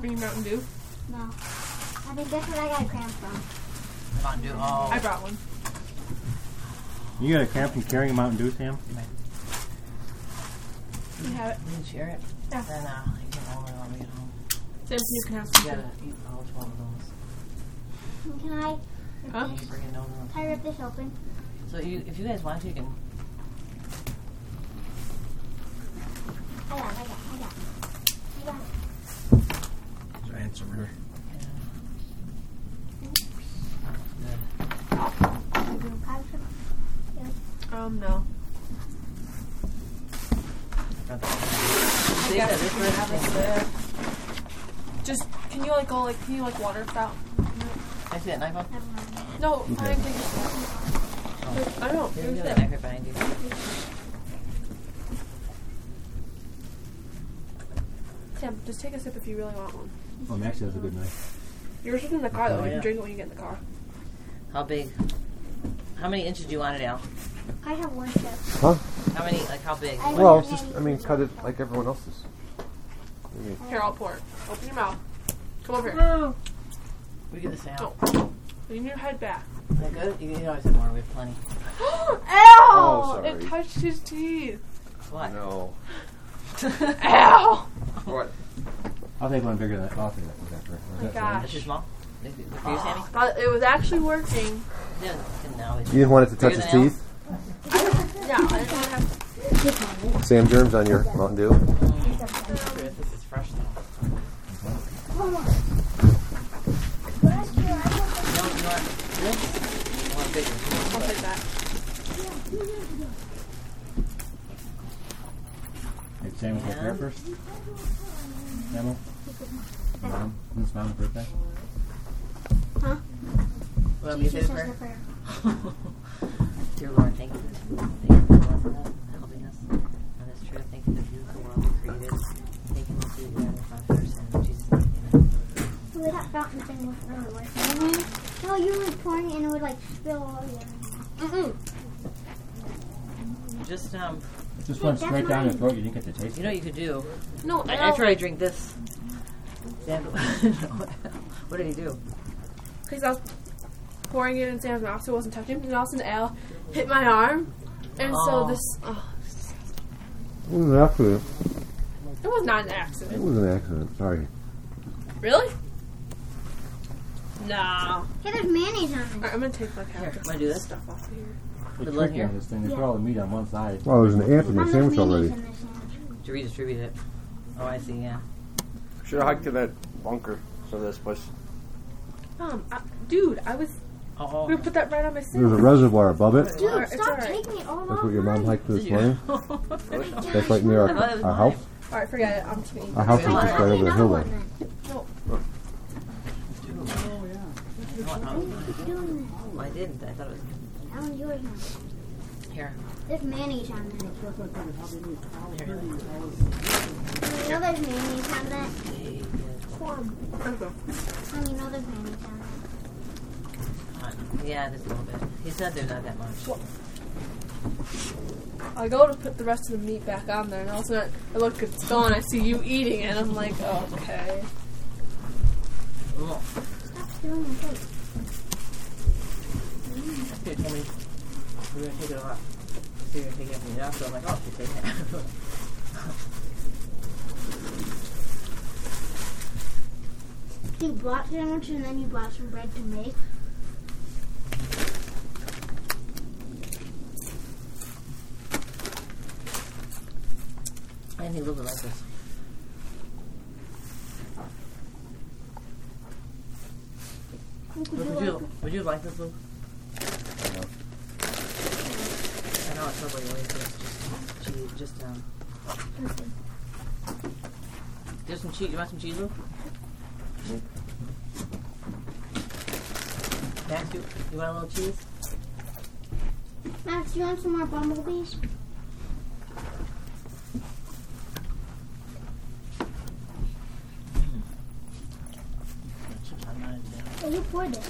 Bring Mountain Dew. No. I think that's where I got a cramp from. Mountain Dew. Oh. I brought one. You got a cramp from carrying a Mountain Dew, Sam? You have it. You can share it. Yeah. Then uh, you can only when we get home. Sam, you can have You some. gotta eat all twelve of those. Can I? Huh? You bring it over. Can I rip this open? So you, if you guys want to, you can. I got it, I got it, I got it. I got it. Answer her. I do a card for- Um, no. See that this one has there. Just can you like go like can you like water it out? I see that knife on. No, Okay. I didn't. I don't. Here, Use you got it. that knife right behind you. Sam, just take a sip if you really want one. Oh, Maxie has a good knife. Yours is in the car though. Oh, you yeah. can drink it when you get in the car. How big? How many inches do you want it, Al? I have one sip. Huh? How many? Like how big? I Well, want it's just, I mean, sip. cut it like everyone else's. I Here, I'll pour it. Open your mouth. Come over here. Oh. We get this out. Don't. Lean your head back. Is that good? You can always have more. We have plenty. Ow! Oh, sorry. It touched his teeth. What? no. Ow! What? I'll take one bigger than that. I'll take that. Oh that first. my Is gosh. Is it small? Is it For you, Sammy? But it was actually working. Yeah. can now it's- You didn't want it to touch Bigger his than teeth? Yeah, I didn't have Sam germs on your Mountain Dew? This is fresh though. No, you want this? I want bigger. I'll take that. Hey, Sam, will take Yeah. prayer first. Samuel? Mom? When's mom's birthday? Huh? Want me say Jesus says prayer? the prayer. Dear Lord, thank you. Thank you for blessing us and helping us on this trip. Thank you that you the world you created. Thank you that you are the Father, and Jesus' name. Amen. So that fountain thing was really working. No, you were pouring it and it would like spill all over. Mm-mm. Just um, Just Hey, went that's straight down your mine. throat. You didn't get to taste it. you it. know what you could do? No, I, Al, after I drink this, Sam, what did he do? because I was pouring it in Sam's mouth so it wasn't touching and all of a sudden Al hit my arm, and so this. Oh, It was an accident. it was not an accident. It accident. was an accident. Sorry. Really? No. Hey, there's mayonnaise on it. Alright, I'm gonna take like half Here, the wanna do this? stuff off of here. The Good trick luck here. on this thing, they put all the meat on one side. Well, there's an ant in Mom, your there's sandwich already. in this sandwich. To redistribute it. Oh, I see. Yeah. Should have hiked to that bunker for this place. Um, I, dude, I was Oh, gonna put that right on my There's a reservoir above it. Dude, Alright, it's stop alright. taking it all That's what your mom mine. hiked this Did morning. you? That's right near I thought it our, was our mine. house. Alright, forget it. I'm just gonna eat Our house is just right over the Another hill one there. then. Keep doing Oh, I didn't. I thought it was this. That one's yours now. here. There's mayonnaise on that. Here. You know there's mayonnaise on that? Yay, good. Okay. Mom, you know there's mayonnaise on that? Uh, yeah, there's a little bit. He said there's not that much. I go to put the rest of the meat back on there, and all of a sudden I look, it's gone. I see you eating it, and I'm like, okay. Oh, Tell me. We're gonna take it off. So you're take it from you now. So I'm like, oh, you take it. You bought sandwich and then you bought some bread to make. I need a little bit like this. Would you would you like this, Luke? I know it's probably way too just cheese, just um. There's some cheese. You want some cheese, Luke? Max, you, you want a little cheese? Max, you want some more bumblebees? I'm not into that. Yeah, you poured it.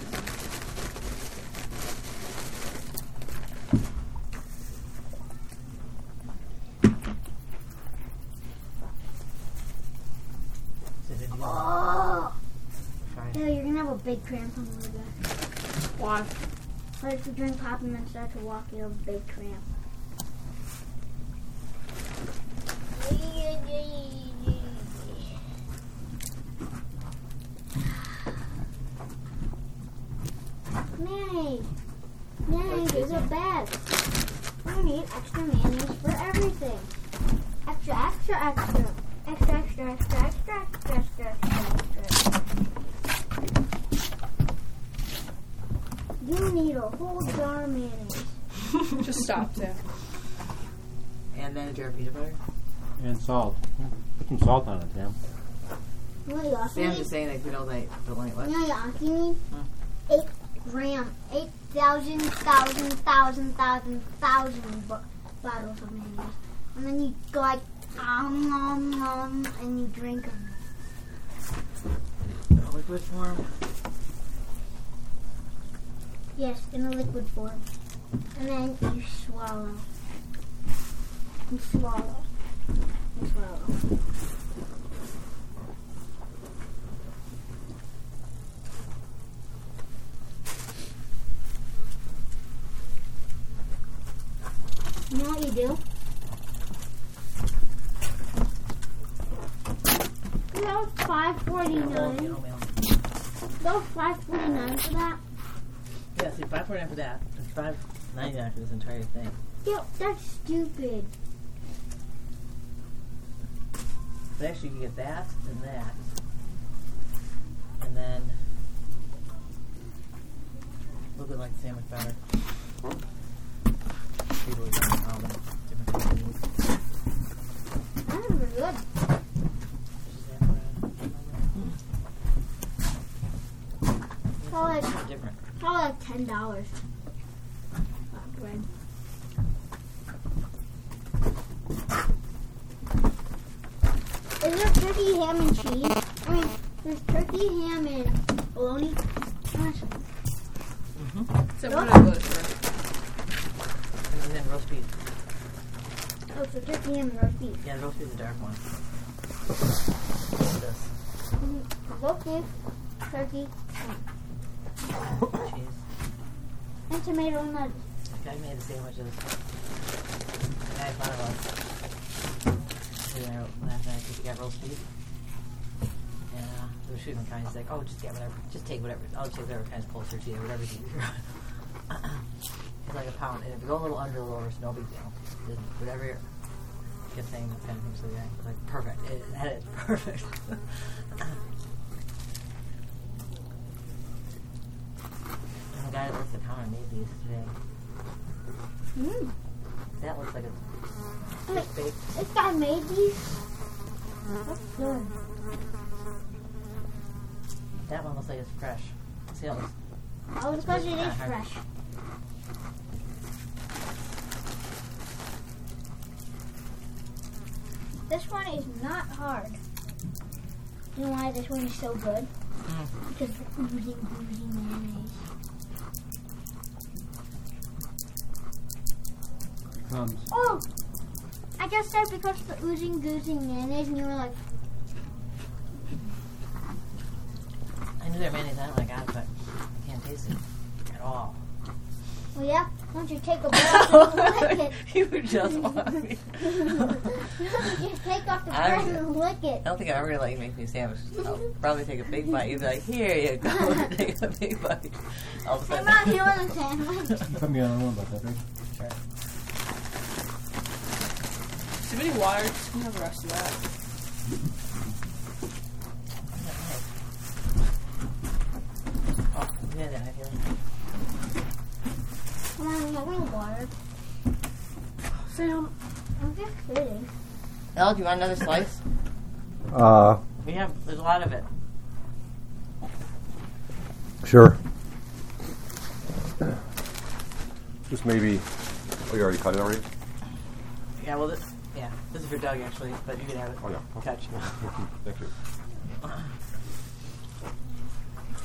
So did you- Oh, big cramp on the way back. Why? But if you drink pop and then start to walk, you'll have a big cramp. Mayonnaise. Mayonnaise is a bad. We need extra mayonnaise for everything. Extra, extra, extra. Extra, extra, extra, extra, extra, extra, extra, extra. You need a whole jar of mayonnaise. Just stop, Sam. And then a jar of peanut butter. And salt. Put some salt on it, Sam. You know what you also Sam's need? just saying like we don't like don't like what? You know what you also need? Eight thousand, thousand, thousand, thousand, thousand bo- bottles of mayonnaise. And then you go like, um, nom, nom, and you drink them. Liquid form. Yes, in a liquid form. And then you swallow. You swallow. You swallow. You know what you do? You know, five forty Oatmeal, nine. oatmeal. Go five forty nine for that. Yeah, see, five forty nine for that. And five ninety nine for this entire thing. Yo, that's stupid. But actually, you can get that and that, and then a little bit like sandwich batter. People are doing all the different techniques. That's really good. Just add that. Probably, It's different. probably like ten dollars. bread. Is there turkey, ham, and cheese? I mean, there's turkey, ham, and bologna. Awesome. Mm-hmm. So what I for. And then roast beef. Oh, so turkey, ham, and roast beef. Yeah, roast beef is the dark one. This Roast beef, turkey, cheese. And tomato and lettuce. I made the sandwiches. And I sitting there last night because got roast beef. And uh, we were kind. He's like, "Oh, just get whatever. Just take whatever. I'll take whatever kind's closer to you. Whatever's easier." it's like a pound, and if you go a little under, a little over, it's no big deal. Just whatever. You're, kept saying that kind of thing. So yeah, like perfect. It, perfect. Guy that works the counter made these today. Mm. That looks like it's Wait, just baked. this guy made these? That's good. That one looks like it's fresh. See, it looks Oh, it's because it is fresh. This one is not hard. You know why this one is so good? Mm. Because oozing mayonnaise. Comes. Oh! I just said because the oozing, goozing mayonnaise, and you were like, I knew there were mayonnaise on it, like I but I can't taste it at all. well, yeah, why don't you take a breath and lick it? you just want me. Just take off the I bread and lick it. I don't think I'm ever gonna let you make me a sandwich. I'll probably take a big bite. You'd be like, "Here you go." take a big bite. All of a I'm sudden, not doing a sandwich. Put me on the one about that, right? Sure. Too many water. Just gonna have the rest of that. Oh, yeah, then I feel like I'm water. Sam, I'm just kidding. Elle, do you want another slice? Uh, We have. There's a lot of it. sure. Just maybe. Oh, you already cut it already? Yeah. Well. This is for Doug actually, but you can have it. Oh, yeah. Touch. Thank you. I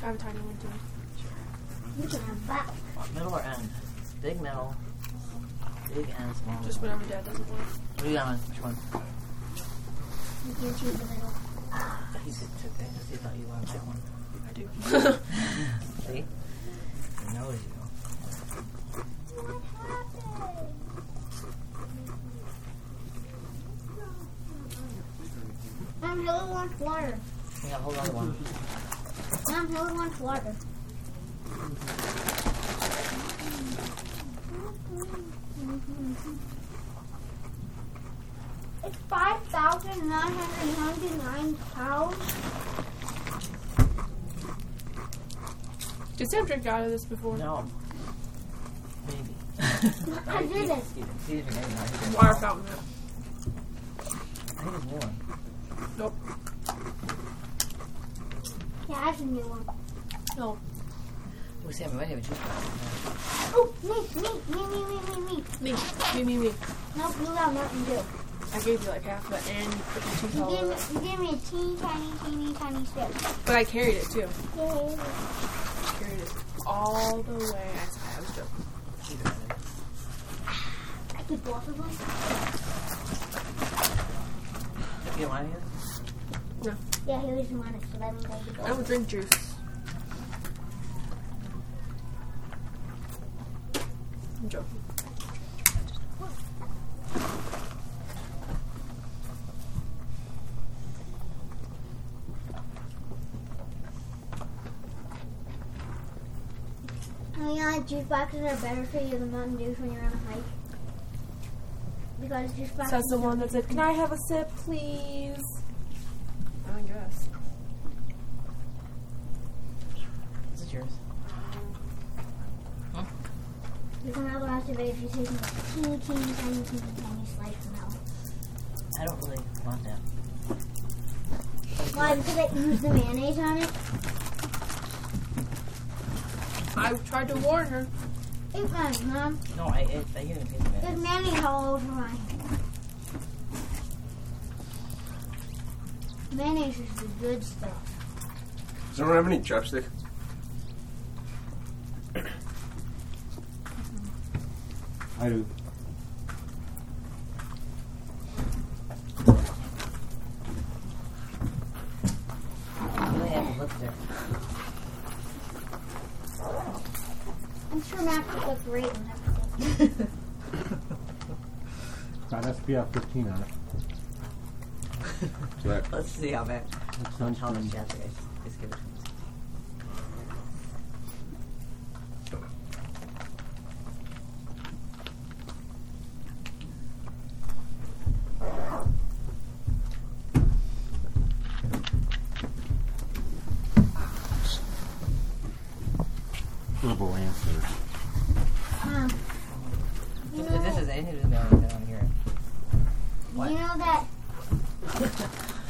have a tiny one too. You can have that. Middle or end? Big middle. Big end, small. Just middle. whatever Dad doesn't want. What do you on? Which one? You can choose the middle. He said took that because he thought you wanted that one. I do. See? He knows you. Mom, Hilly wants water. Yeah, hold on to one. Mom, Hilly wants water. It's 5,999 pounds. Did Sam drink out of this before? No. Maybe. I did it. He didn't. He didn't. Water fountain. I think it's new one. Nope. Yeah, that's a new one. No. Oh, Sam, we might have a juice box. Oh, me, me, me, me, me, me, me. Me. Me, me, me. Nope, you got Mountain Dew. I gave you like half of it and you put your teeth You all over it. you gave me a teeny tiny, teeny tiny sip. But I carried it too. Yay. Carried it all the way. I, I was joking. Keep it in there. I did both of them. You don't want any? Yeah, he was one, that means I did I both. don't drink juice. I'm joking. Oh, yeah, juice boxes are better for you than Mountain Dews when you're on a hike. Because juice boxes. Says the one that said, "Can I have a sip, please?" I guess. Is it yours? You can have the rest of it if you take a teeny, teeny, tiny, teeny, tiny slice now. I don't really want that. Why? Because I used the mayonnaise on it. I tried to warn her. Eat mine, Mom. No, I, it, I hear the taste of There's it. mayonnaise all over mine. Mayonnaise is the good stuff. Does anyone have any chapstick? I do. You only have lipstick. I'm sure Max would look great in that. Got SPF 15 on it. Let's see how bad. That's How much sunscreen. chapstick I just give it to him. Liberal answer. Mom, you If know, this is anything to do with down here. What? you know that.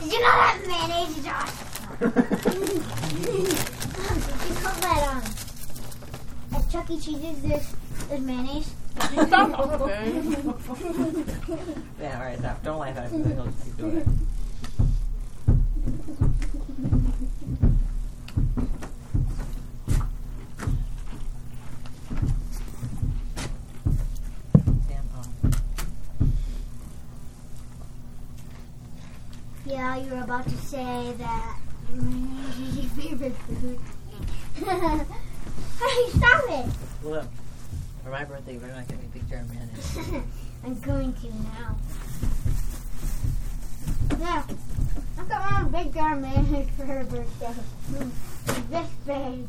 Did you know that mayonnaise is awesome? Did you know that um at Chuck E. Cheese's there's, there's mayonnaise? Stop okay. Yeah, alright, stop. Don't laugh at it. He'll just keep doing it. Sam, um, Yeah, you were about to say that mayonnaise is your favorite food. hey, stop it! look. For my birthday, we're not getting a big jar of mayonnaise. I'm going to now. Yeah, I got my big jar of mayonnaise for her birthday. Mm, This big.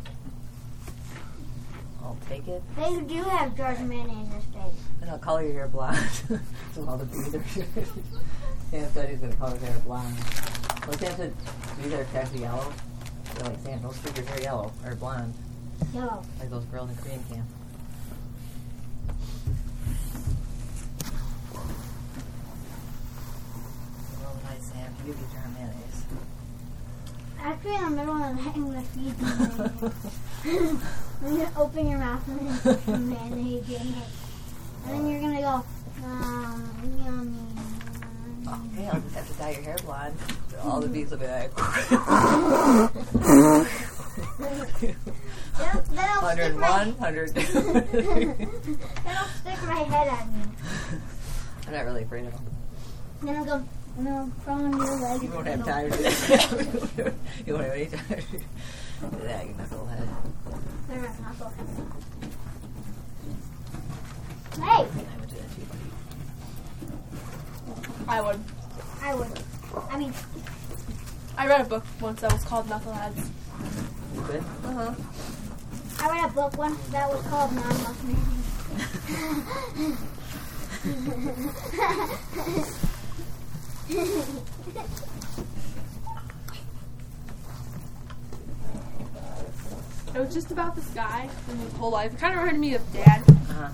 I'll take it. They do have jars of mayonnaise this big. And I'll color your hair blonde. so all the breathers. Sam said he's gonna color his hair blonde. Well, Sam said these are actually yellow. They're like Sam, don't streak your hair yellow or blonde Yellow. like those girls in Korean camp. Oh, nice, Sam. You get your mayonnaise. Actually, in the middle of the night, I'm going to feed you mayonnaise. I'm going to open your mouth and then put mayonnaise in it. And then you're going to go, um, yummy. Okay, I'll just have to dye your hair blonde. All the bees will be like, Then, then I'll stick 101, my 100. then I'll stick my head on you. I'm not really afraid of them. Then I'll go, and I'll crawl on your leg. You won't have time to do that. you won't have any time. Look at that, you knucklehead. They're not knuckleheads. Hey, I would do that too, buddy. I would. I mean, I read a book once that was called Knuckleheads. You good? Uh huh. I read a book once that was called Non-Muff Mayonnaise. It was just about this guy and his whole life. It kind of reminded me of Dad. Uh-huh.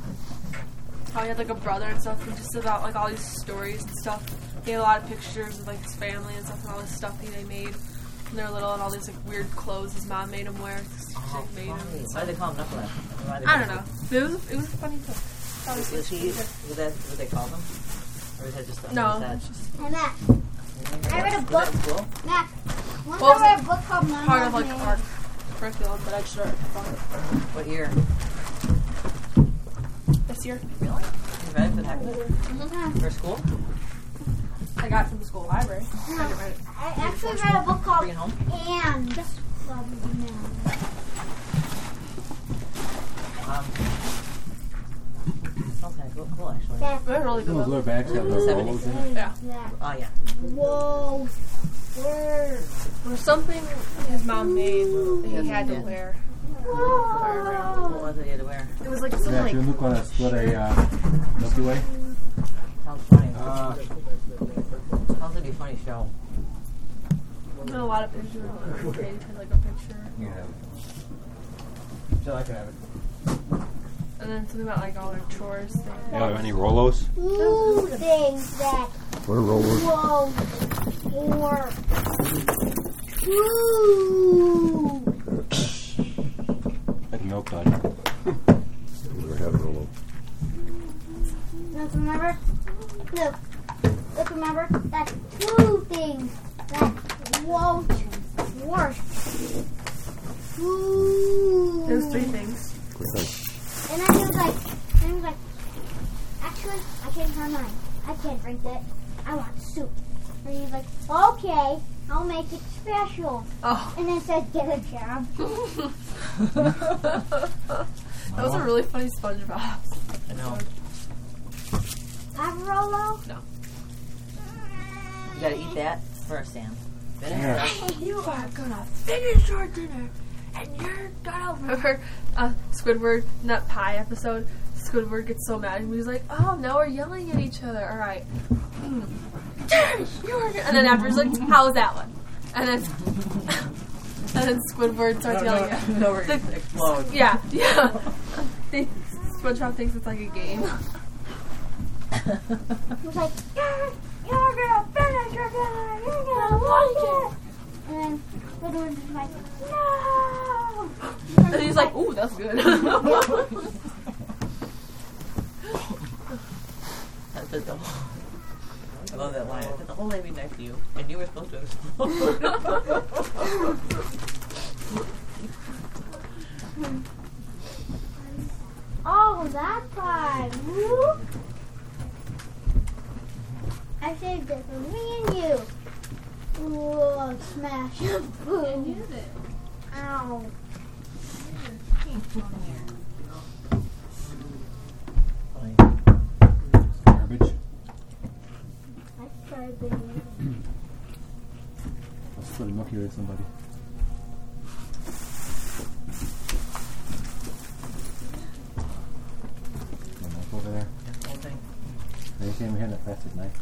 How he had like a brother and stuff, and just about like all these stories and stuff. He had a lot of pictures of like his family and stuff, and all this stuff that they made when they were little, and all these like weird clothes his mom made him wear. She Oh, made him. Why do they call him knucklehead? I don't know. It was it was a funny book. That was- Was he? Was that what they called him? Or is that just something No, that? just Hey, Matt. I I read a book. that? Matt. Once What was I read a book called Non-Muff part of like Mayonnaise. our curriculum, but I just read it for fun. What year? This year. Really? You read for the heck of it? For school? I got it from the school library. I No, didn't read it. I actually read a book called Bring it home? And. Um, okay, cool, cool actually. That's It was really good. Those little bags have the Seventy. rollers in it. Yeah. that. Oh yeah. Whoa. Word. There something his mom made that he had to Yeah. Wear. What was it you had to? It was like some Yeah, like you look on a split a uh, Milky Way. Sounds funny. Uh, Sounds like a funny show. There's a lot of pictures. on the page like a picture, you can. So I can have it. and then something about like all their chores. They You have any Rolos? Two things that What are Rolos? whoa or two. Like milk dud. Never had a Rolo. Let's remember. Look. Let's remember that two things that won't work. Two. Those three things. And then he was like, and he was like, actually, I changed my mind. I can't drink it. I want soup. And he's like, okay, I'll make it special. Oh, And then said, get a job. that was a really funny SpongeBob. I know. Have Rolo? You gotta eat that first, Sam. Finish Yeah. You are gonna finish your dinner, and you're gonna remember uh, Squidward nut pie episode. Squidward gets so mad and he's like, "Oh, now we're yelling at each other." All right. You are and then after he's like, "How was that one?" And then and then Squidward starts yelling at. no, we're The- gonna explode. Yeah, yeah. They, SpongeBob thinks it's like a game. he's like, you're, you're gonna finish your dinner. You're gonna like it. And then Squidward was like, no. And he's like, "Ooh, that's good." That's the double. I love that line. I put the whole lady next to you, and you were supposed to explode. Oh, that time. Woo. I saved it for me and you. Whoa, smash. Boom. Ow. Funny. Garbage. I tried the I'll split a Milky Way with somebody. My knife over there. That whole thing. Anything we had in a plastic knife.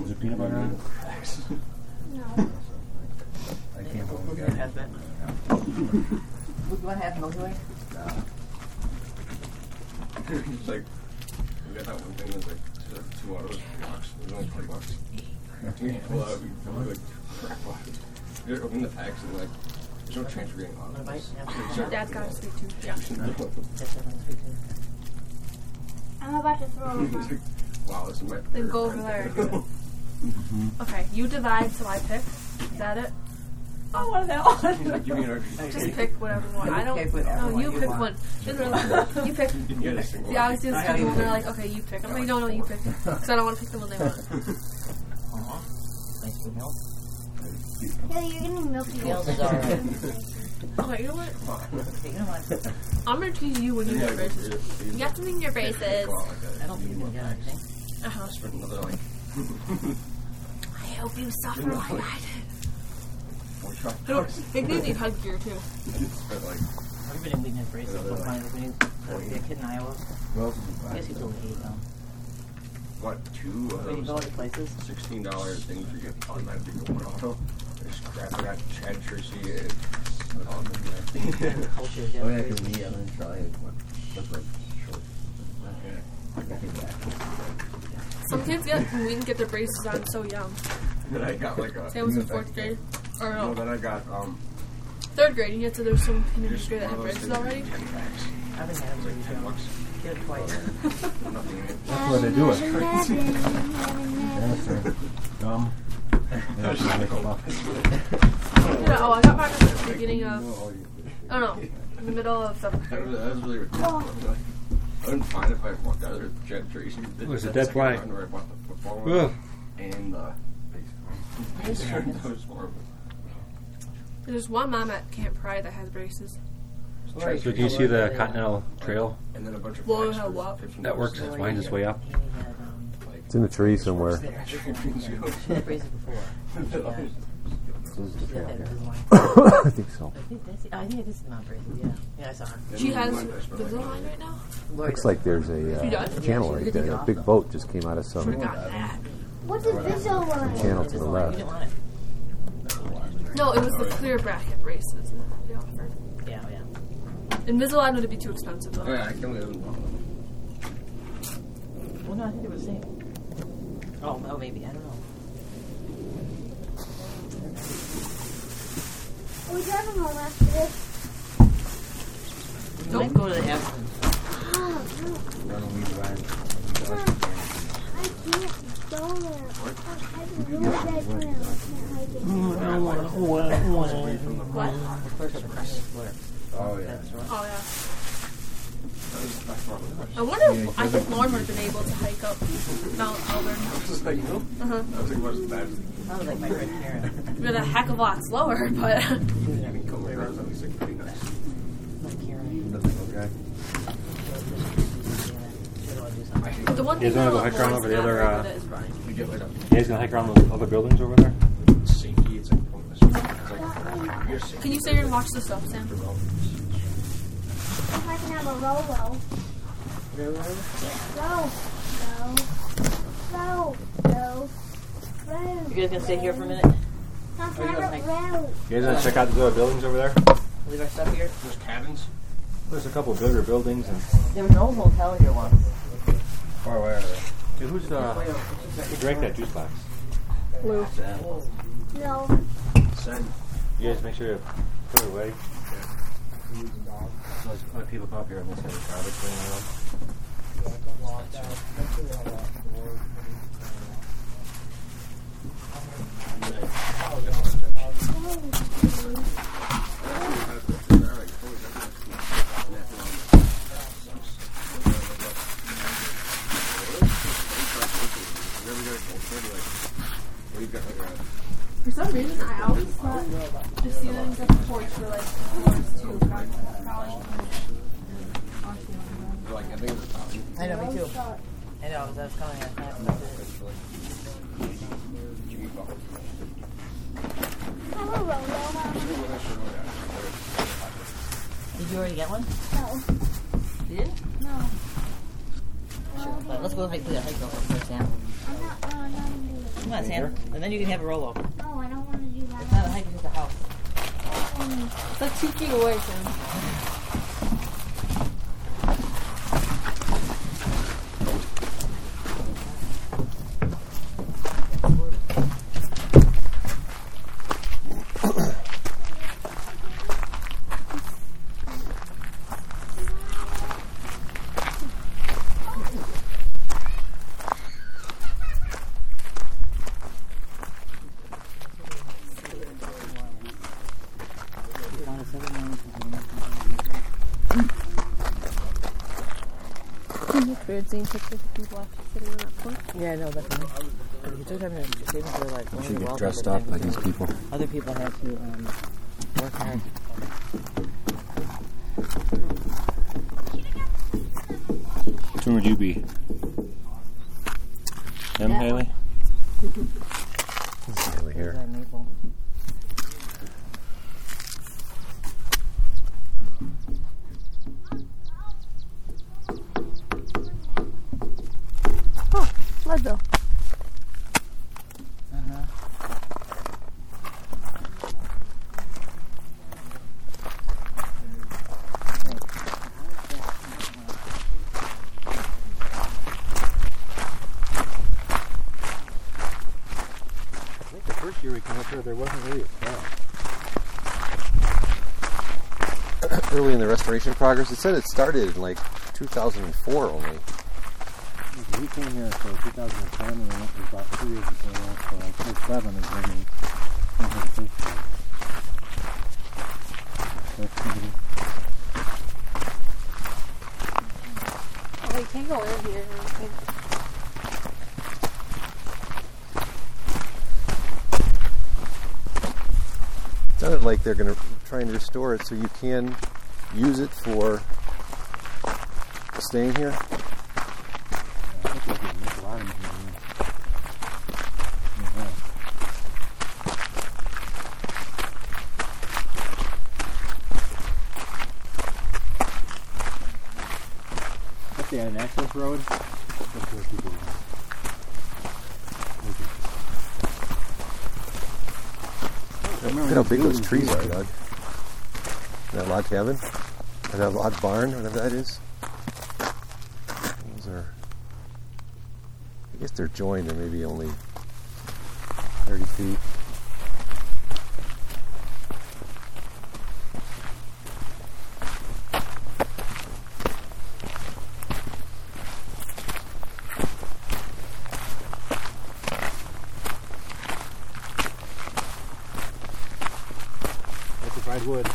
Is there peanut butter on it? No. I can't hold Look it. at that bit. Look what happened, Milky Way. It's like, we got that one thing that's like two, autos, three bucks. It was only 20 bucks. Yeah, well, uh, we we like, crap. You open the packs and like, there's no chance we're getting autos. Dad's got a sweet tooth. Yeah. That's definitely sweet too. I'm about to throw It's like, wow, this is my. Then go over there. Okay, you divide so I pick. Is that it? Oh, what is that one? Give me an Just pick whatever one. I don't. Okay, whatever No, you you pick want. one. Literally, you pick. You can get a Yeah, I one. was just I got people you. they're like, okay, you pick. I'm like, no, no, you pick. Because I don't want to pick the one they want. Aw. Nice to help. Taylor, you're getting milky. Nails alright. Okay, you know what? Okay, you know what? I'm gonna tease you when you get braces. You got something in your braces. I don't think you can get anything. Uh huh. Spend another like I hope you suffer like I did. Forty-five I don't. bucks. They hug gear too. Spent like I've been in weakness braces. Yeah, Don't they're find when you get a kid in Iowa. What I guess he's only eight though. what two of When you go those other places, sixteen dollar things you get automatically going auto. There's crap. I got Chad Tracy and um, culture is Oh yeah, because me, I didn't try it. What? That's like short. yeah. I came back. Some kids get we can get their braces on so young. Then I got like a. Sam was in fourth grade, or No, no, then I got um. third grade. And yet, so there's some in Just grade that have of braces already. Ten packs. I've been having It's like ten bucks. Get it twice. Nothing in it. That's why they do it. Heaven, heaven, Yeah, sir. It's like a lot. Oh, I got mine at the beginning of. No, you- Oh no, in the middle of seventh That was, that was really ridiculous. Like, I wouldn't find if I walked out of there with Jet Tracy. This Was is it the that second why? round Where I There's one mom at Camp Pride that has braces. Tracy So do you see the Continental Trail And then a bunch of Well, packs how what? that works? That's Mine's its way up. Amy had, like- It's in the tree somewhere. Yeah, champions had braces before. This is the She had that trail. Invisalign. I think so. I think that's. I think it is Mount braces. Yeah. Yeah, I saw her. She has the I spent like- Invisalign right now. Looks like there's a uh, channel right there. A big boat just came out of some Should've got that. What's a Invisalign? channel to the You left. Didn't want it. No, it was the clear bracket braces that they offered. Yeah, yeah. Invisalign would be too expensive Oh, though. yeah, I can't live in Well, no, I think it was the same. Oh, oh, maybe. I don't know. Are we driving home after this? We might go to the Aspen. Oh, no. Run a weed. I can't go there. I have a really bad plan. I can't hike it. What? The clerk of the Chinese floor. Oh yeah. That's right. Oh yeah. That was by far the worst. I wonder if I think Lauren would have been able to hike up Mount Auburn. I was just like, nope. Uh huh. I was like, what's that? That was like my friend Karen. We're a heck of a lot slower, but I mean, come later, I was only like pretty nice. Like Karen. Doesn't look right. She would want to do something. But the one You thing guys that wanna go hike around over the other, uh, is running. You get like a You guys gonna hike around those other buildings over there? safety, it's like pointless. It's like, you're. Can you say you're gonna watch the stuff, Sam? I can have a Rolo. Go, go, go, go, go. You guys gonna stay here for a minute? Come Or you have a hike? You guys gonna check out the other buildings over there? Leave our stuff here. There's cabins. There's a couple bigger buildings and. There was an old hotel here once. Far away are they? Dude, who's uh? Who drank that juice box? No. Send. You guys make sure you put it away. Those other people come up here and they say the garbage thing around. For some reason, I always thought the ceilings of the porch were like floors too. but I'm probably Like, I think it's a top. I know, me too. I know, that's coming. I can't expect it. Jimmy Butler. Have a Rolo, Mama. Did you already get one? No. You did? No. Sure. But let's go hike the hike first, Sam. I'm not, no, I'm not do it. Come on, Sam. And then you can have a roll over. No, I don't want to do It's not a that. hike, it's just a house. It's like two feet away, Sam. then like these people. Other people had to um, work hard. Which one would you be? Him, That Haley? Over here. That maple. Oh, Leadville. Uh-huh. I think the first year we came up here, there wasn't really a trail. Early in the restoration progress, it said it started in like 2004 only. We came here for 2010, and then it was about two years before that, so like 07 is when we came here the first time. That's somebody- Oh, you can't go in here. It sounded like they're going to try and restore it so you can use it for staying here. I think we could make a lot of them here. Yeah. If they had an access road, that's where people would go. Look at how big those trees are, Doug. That log cabin? Or that log barn, whatever that is. Those are. I guess they're joined. They're maybe only 30 feet. Petrified wood.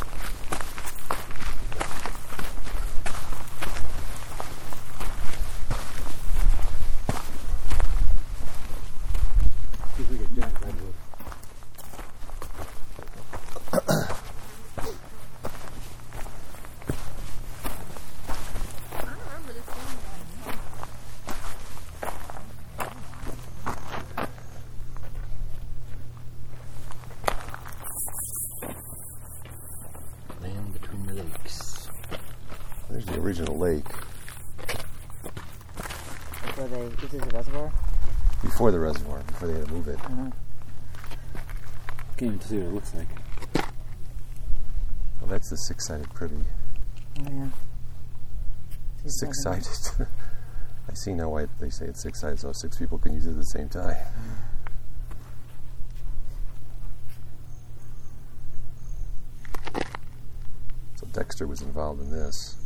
See if we get giant redwood. I don't remember this one. Land between the lakes. There's the original lake Before they, this is a reservoir? before the reservoir, before they had to move it. Uh-huh. Can't even see what it looks like. Well, that's the six sided privy. Oh, yeah. Six sided. I see now why they say it's six sided, so six people can use it at the same time. So Dexter was involved in this.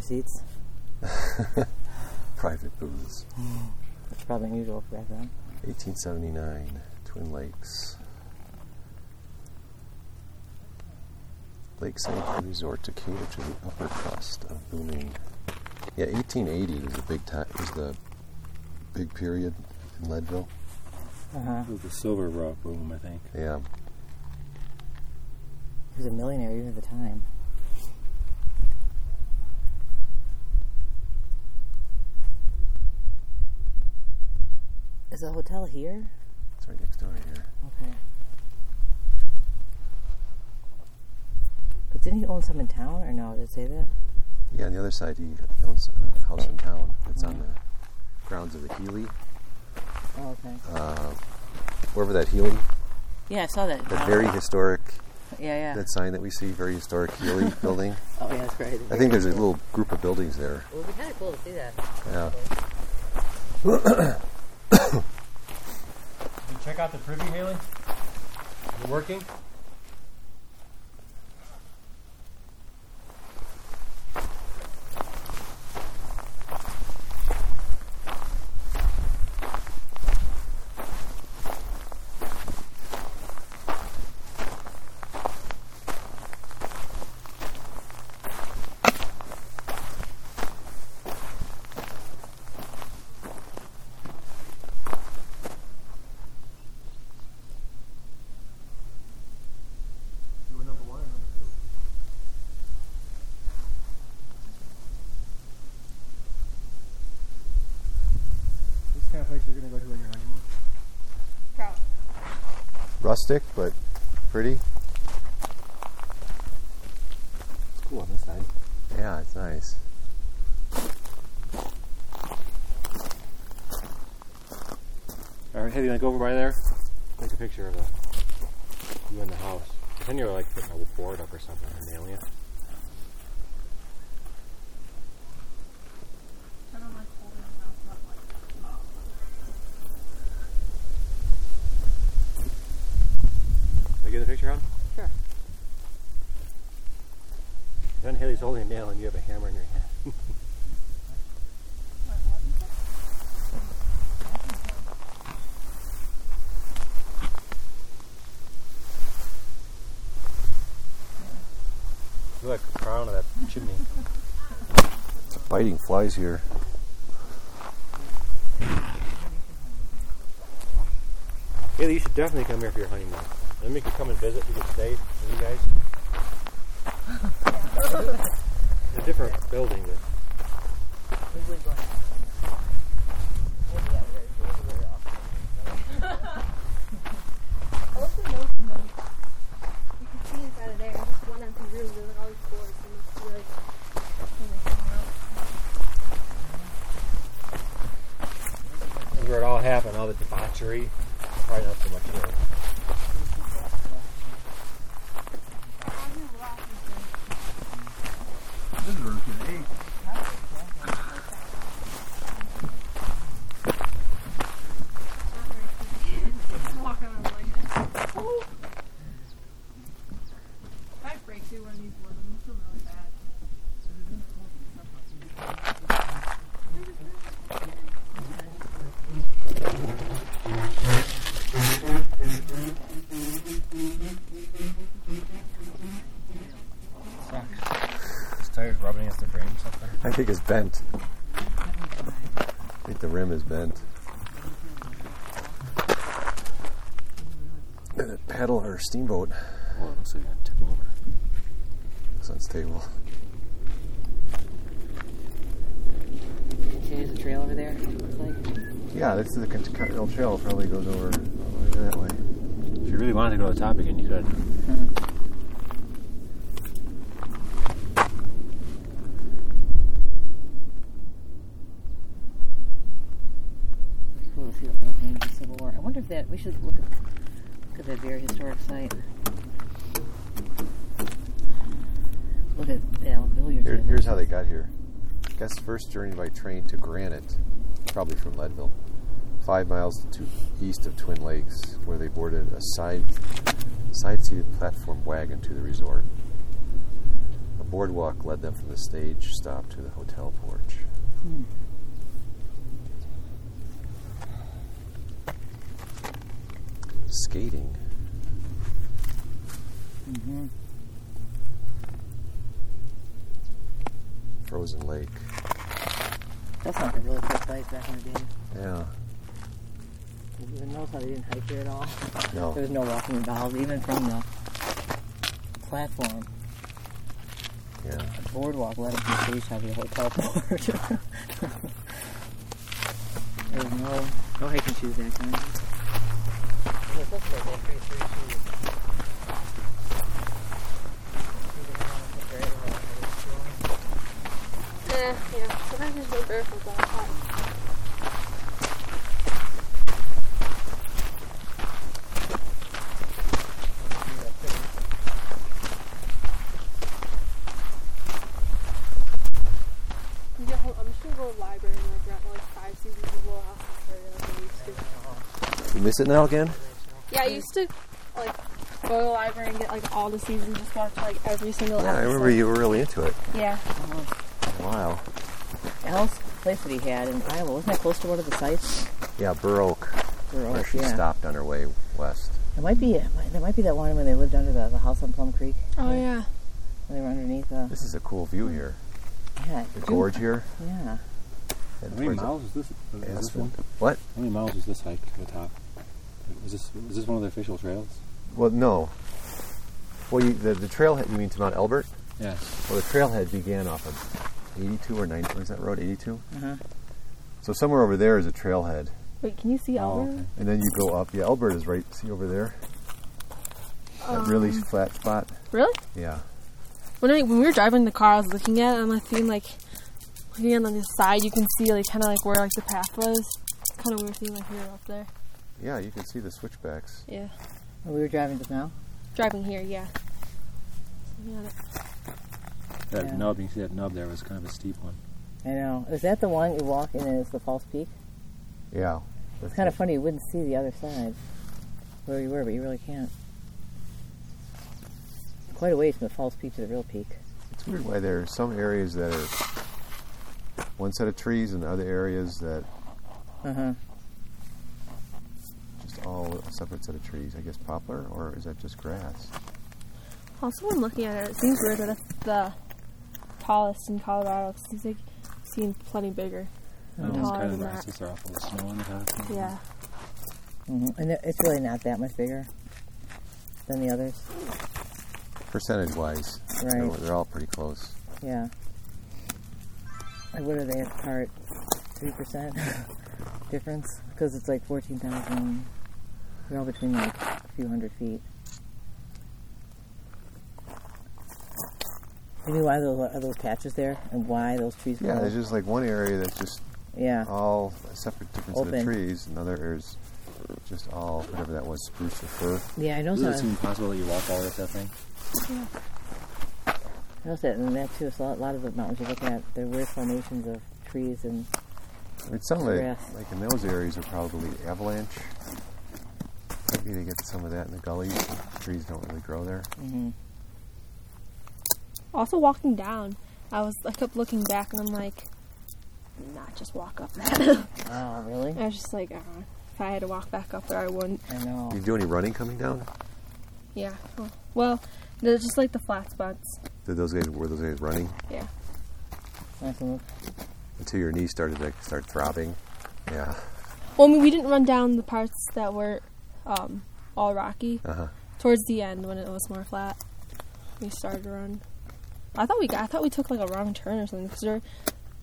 See the leather seats? Private booths. That's probably unusual for back then. 1879, Twin Lakes. Lake Lakeside Resort to cater to the upper crust of booming. Yeah, 1880 was the big time. Was the big period in Leadville. Uh-huh. It was the silver rock boom, I think. Yeah, He was a millionaire even at the time. Is the hotel here? it's right next door here. Okay. But didn't he own some in town, or no? Did it say that? Yeah, on the other side, he owns a house in town. It's on the grounds of the Healy. Oh, okay. Uh, wherever that Healy, Yeah, I saw that. that very historic, Yeah, yeah. that sign that we see, very historic Healy building. oh, yeah, that's great. I think there's a little group of buildings there. It would be kind of cool to see that. Yeah. check out the privy, Haley? Is it working? you're gonna go to on your honeymoon? Proud. Rustic, but pretty. It's cool on this side. Yeah, it's nice. All right, hey, you wanna go over by there? Take a picture of the you in the house. Pretend you're like putting a board up or something or nailing it. Did I get the picture on? Sure. Then Haley's holding a nail and you have a hammer in your hand. Look like the crown of that chimney. It's biting flies here. Haley, you should definitely come here for your honeymoon. Then we can come and visit. We can stay with you guys. It's a different building, but We would go. We'll be out very, we'll be very often. I love the notes in them. You can see inside of there. Just one empty room with like all these boards and it's really this is where it all happened. All the debauchery. Probably not so much here. This is room today. walking around like this. Oh. If I break through one of these boards, I'm gonna feel really bad. This tire's rubbing against the frame or something. I think it's bent. I think the rim is bent. And a paddle our steamboat Oh, it looks like you're gonna tip over. is unstable. See, there's a trail over there. Like. Yeah, this is the Continental Trail. Probably goes over, over that way. If you really wanted to go to the top again, you could. It's cool to see what those names in Civil War. I wonder if that we should look at, look at that very historic site. Look at the old billiard Here, table. here's how they got here. Guest first journeyed by train to Granite, probably from Leadville, five miles to east of Twin Lakes, where they boarded a side side-seated platform wagon to the resort. A boardwalk led them from the stage stop to the hotel porch. Hmm. Skating. Frozen Lake. That sounds like a really cool site back in the day. Yeah. Even notice how they didn't hike here at all. No. There was no walking involved, even from the platform. Yeah. The boardwalk led up to the stage top of the hotel porch. there was no no hiking shoes that time. Eh, yeah. Sometimes just go barefoot though. It's hot. Yeah, hold- I'm just gonna go to the library and like rent like five seasons of Little House on Prairie like I used to. You miss it now again? Yeah, I used to like go to the library and get like all the seasons, just watch like every single Yeah, I remember you were really into it. Yeah. Wow. Al's place that he had in Iowa wasn't that close to one of the sites? Yeah, Burr Oak, Or, where she yeah. stopped on her way west. It might be. It might, there might be that one when they lived under the, the house on Plum Creek. Oh yeah. When they were underneath the. This is a cool view here. Yeah. The gorge here. Yeah. and How many miles is this? Is this one? What? How many miles is this hike to the top? Is this is this one of the official trails? Well, no. Well, you, the, the trailhead, you mean to Mount Elbert? Yes. Well, the trailhead began off of 82 or 90, what is that road, 82? Uh-huh. So somewhere over there is a trailhead. Wait, can you see Oh, Elbert? okay. And then you go up. Yeah, Elbert is right. See over there? That really Um, flat spot. Really? Yeah. When I when we were driving the car, I was looking at it. and I'm like seeing like looking at on the side, you can see like kind of like where like the path was. It's kind of weird seeing like we were up there. Yeah, you can see the switchbacks. Yeah, Oh, we were driving just now. driving here. Yeah. Yeah. That Yeah. nub, you see that nub there was kind of a steep one. I know. Is that the one you walk in and it's the false peak? Yeah. It's kind of funny. You wouldn't see the other side where you were, but you really can't. Quite a ways from the false peak to the real peak. It's weird why there are some areas that are one set of trees and other areas that Uh huh. just all a separate set of trees. I guess poplar, or is that just grass? Also, when looking at it, it seems weird that it's the tallest in Colorado. 'cause It seems like it seems plenty bigger. And taller kind of than nice. that. These are all full of snow on the top. Yeah. hmm And it's really not that much bigger than the others. Percentage wise, Right. they're, they're all pretty close. Yeah. Like, what are they apart? Three percent difference because it's like fourteen thousand. They're all between like a few hundred feet. You knew why those are those patches there and why those trees Yeah, grow? there's just like one area that's just yeah. all separate different set Open. of trees. Another is just all whatever that was, spruce or fir. Yeah, I know Does it that. seem possible that you walk all the way up that thing? Yeah. I noticed that in that too. So a lot of the mountains you look at, they're weird formations of trees and I mean, some of it, like in those areas, are probably avalanche. Maybe they get some of that in the gullies. The trees don't really grow there. mhm. Also, walking down, I was I kept looking back and I'm like, not just walk up that. oh really? I was just like, uh, if I had to walk back up there, I wouldn't. I know. Do you do any running coming down? Yeah. Well, well there's just like the flat spots. Did those guys were those guys running Yeah. Nice move. until your knees started to start throbbing? Yeah. Well, I mean, we didn't run down the parts that were um, all rocky. Uh huh. Towards the end, when it was more flat, we started to run. I thought we got, I thought we took like a wrong turn or something because it,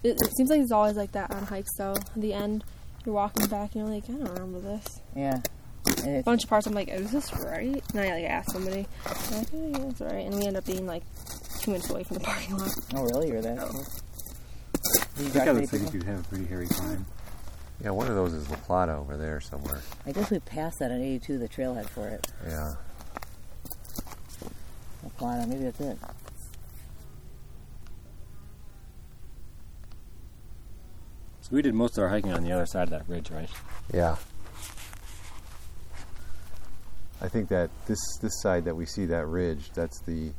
it seems like it's always like that on hikes. Though at the end, you're walking back and you're like, I don't remember this. Yeah. And A bunch of parts, I'm like, is this right? And I like asked somebody, they're like, oh, yeah, that's right. And we end up being like two minutes away from the parking lot. oh really? You're that close? You I drive think I would think you'd have a pretty hairy climb. Yeah, one of those is La Plata over there somewhere. I guess we passed that on 82, the trailhead for it. Yeah. La Plata, maybe that's it. We did most of our hiking on the other side of that ridge, right? Yeah. I think that this this side that we see that ridge, that's the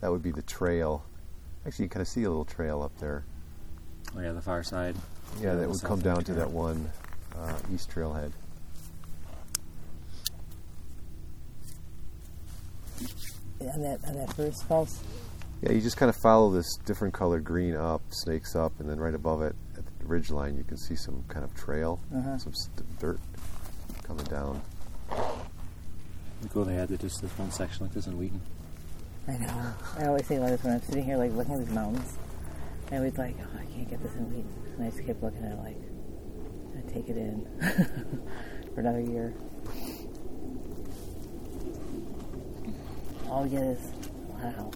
that would be the trail. Actually, you kind of see a little trail up there. Oh yeah, the far side. Yeah, Yeah, that would come down to that one uh, east trailhead. On that, on that first false. Yeah, you just kind of follow this different colored green up, snakes up, and then right above it at the ridge line, you can see some kind of trail, Uh-huh. some st- dirt coming down. It'd Cool, they had the, just this one section like this in Wheaton. I know. I always think about this when I'm sitting here, like looking at these mountains. I always like, oh, I can't get this in Wheaton. And I just keep looking at it, like, I take it in for another year. All we get is, wow.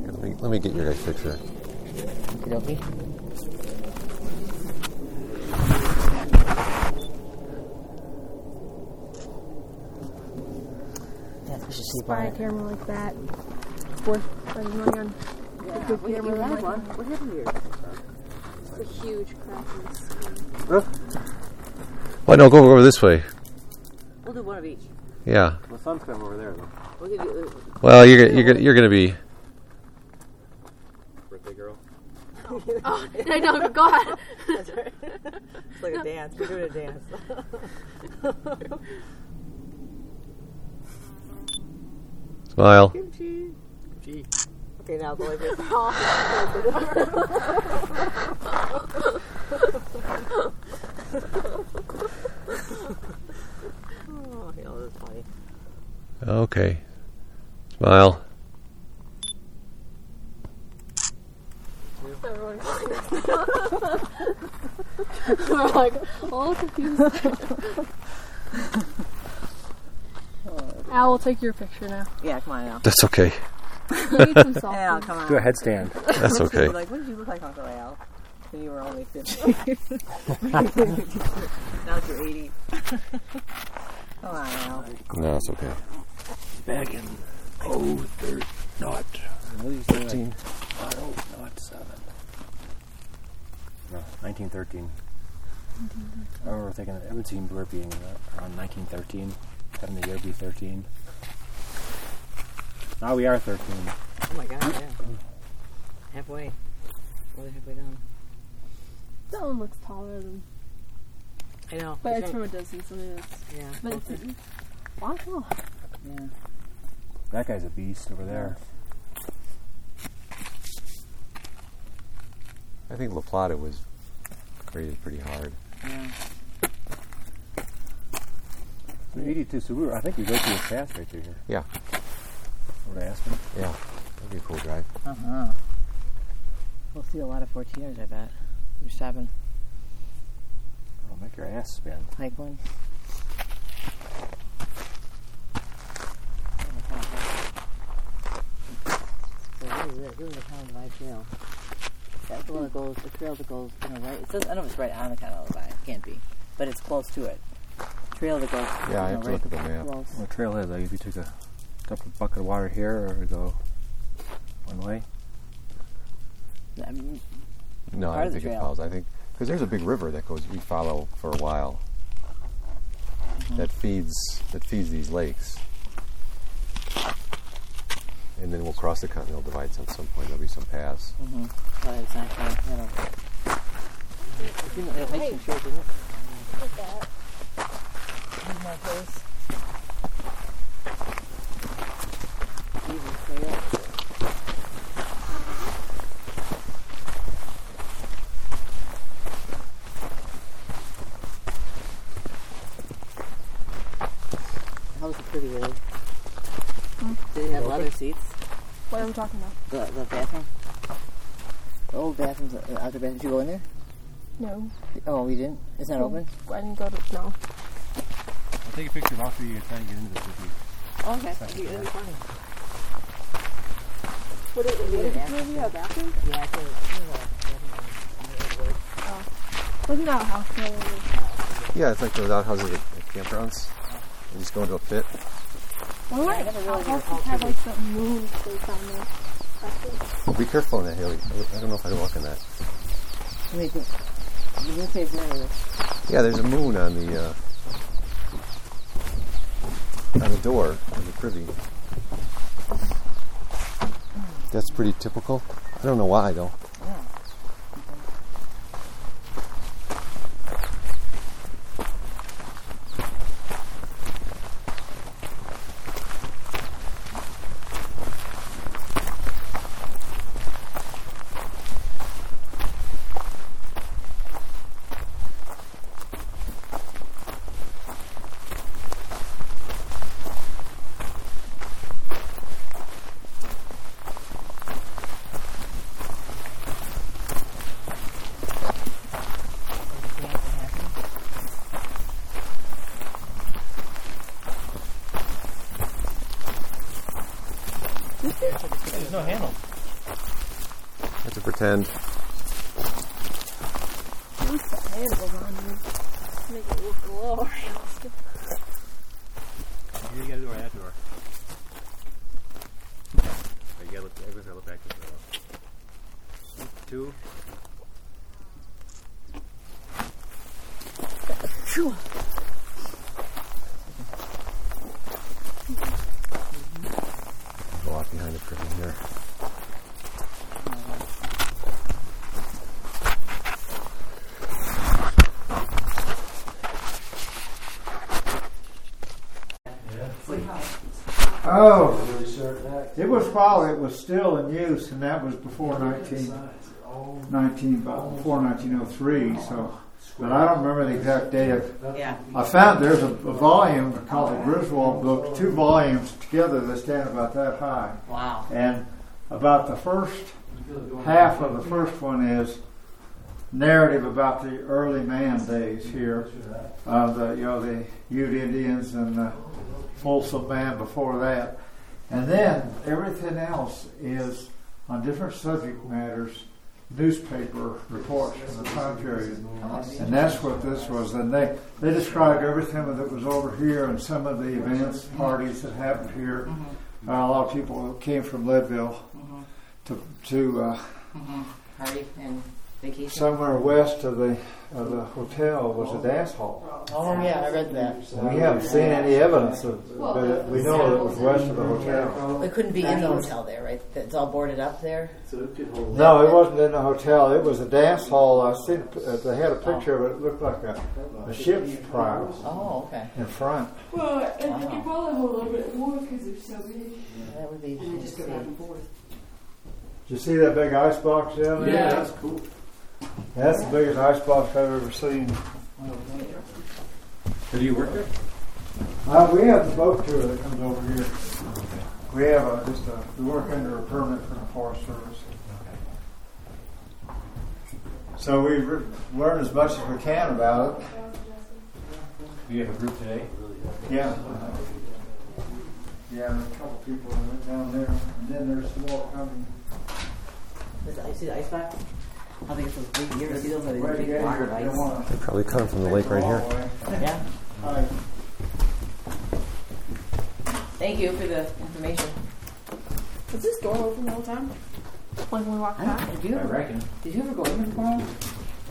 Here, let me let me get your guys' picture. Okie dokie. Yes, we should see Buy a Brian. camera like that. It's worth spending money on. a good camera like that. What happened to yours? It's a huge crack in the screen. Well, no, go over this way. We'll do one of each. Yeah. The sun's kind of over there though. We'll give you. Uh, well, you're gonna- you're gonna, you're gonna be. Birthday girl. Oh, no, no, go ahead. That's right. it's like a dance. We're doing a dance. Smile. Kimchi. Gee. Okay, now go like this. oh, you know, that's funny. Okay. Smile. Like all confused. Al will take your picture now. Yeah, come on now. That's okay. Eat some salt. Al, come on. Do a headstand. That's okay. Like, what did you look like, Uncle Al? When you were only 50. now you're 80. come on, Al. No, it's okay. Back in oh third not What did you say? Like, 15. oh not seven. No, 1913. I remember thinking that it would seem weird being uh, around 1913, having the year be 13. Now we are 13. Oh my god, yeah. Halfway. More than halfway down. That one looks taller than, I know. but it's It's from a distance. So it is. yeah. But it's wow. yeah. That guy's a beast over there. I think La Plata was graded pretty hard. Yeah. 82. So we were. I think we go through a pass right through here. Yeah, Over to Aspen. yeah. That'd be a cool drive. Uh huh. We'll see a lot of 14ers, I bet. We're stopping. It'll make your ass spin. Hike one. So what is it? This is the County Divide Trail. That's the one that goes, the trail that goes kind of right. It says, I don't know if it's right on the County Divide. It can't be. But it's close to it. Trail that goes. Yeah, I have know, to look at the right map. Close. Well, the trail is like if you took a dump a bucket of water here or go one way. I mean, No, I don't of the think it follows. I think because there's a big river that goes we follow for a while Mm-hmm. that feeds that feeds these lakes, and then we'll cross the Continental Divide at some point. There'll be some pass. mm-hmm. Probably it's not quite. I don't know. It's in the hiking trail, isn't it? Here's my place. Even trail. That was a pretty road. Did it have leather seats? What are we talking about? The, the bathroom? The old bathrooms, uh, the outdoor bathroom. Did you go in there? No, Oh, we didn't? It's not open? I didn't go to. No. I'll take a picture of after you try to get into this with you. Oh, okay. That'd be, that'd be funny. What is, what is it? Maybe a uh, bathroom? Yeah, I think uh, oh. Wasn't that a house? No, no, no. Yeah, it's like those outhouses at, at campgrounds. You just go into a pit. Why would I never really knew have like the moon place on there? That's Well, be careful on that hill. I don't know if I can walk on that. Wait, you didn't say it's there. Yeah, there's a moon on the uh, on the door of the privy. That's pretty typical. I don't know why though. Handle. have to pretend. At least the handles on there. Make it look a little realistic. You gotta go right that door. You gotta look, everyone's gotta look back this way. Two. Go off behind the privy here. Oh, it was while it was still in use, and that was before 19, 19 before 1903. So, but I don't remember the exact date. Of, Yeah. I found there's a, a volume called the Griswold book, two volumes together that stand about that high, Wow. and about the first half of the first one is narrative about the early man days here, uh, the you know the Ute Indians and the Folsom man before that, and then everything else is on different subject matters, newspaper reports from the time period, and that's what this was. And they they described everything that was over here and some of the events, parties that happened here. Uh, a lot of people came from Leadville to to. Uh, Party and vacation. somewhere west of the of the hotel was a dance hall. oh yeah, I read that. We haven't seen any evidence of, but we know that it was west of the hotel. It couldn't be in the hotel there, right? It's all boarded up there. No, it wasn't in the hotel. It was a dance hall. I seen uh, they had a picture of it. It looked like a, a ship's prow Oh, okay. in front. Well, and Wow. you could probably hold a little bit more because they're so big. That would be. Just go back and forth. Did you see that big ice box down there? Yeah. that's cool. That's the biggest ice box I've ever seen. So do you work there? Uh, we have the boat tour that comes over here. We have a, just a, we work under a permit from the Forest Service. So we re- learn as much as we can about it. Do you have a group today? Yeah. Yeah, there's a couple people down there, and then there's some more coming. Is it- You see the ice box? I think it's those big. You ever see those? Are these Way to big get block here, of you don't ice? wanna They probably cut them from the lake right here. Yeah. Hi. Thank you for the information. Was this door open the whole time? When we walked I don't, back? did you I reckon. Did you ever go in before? I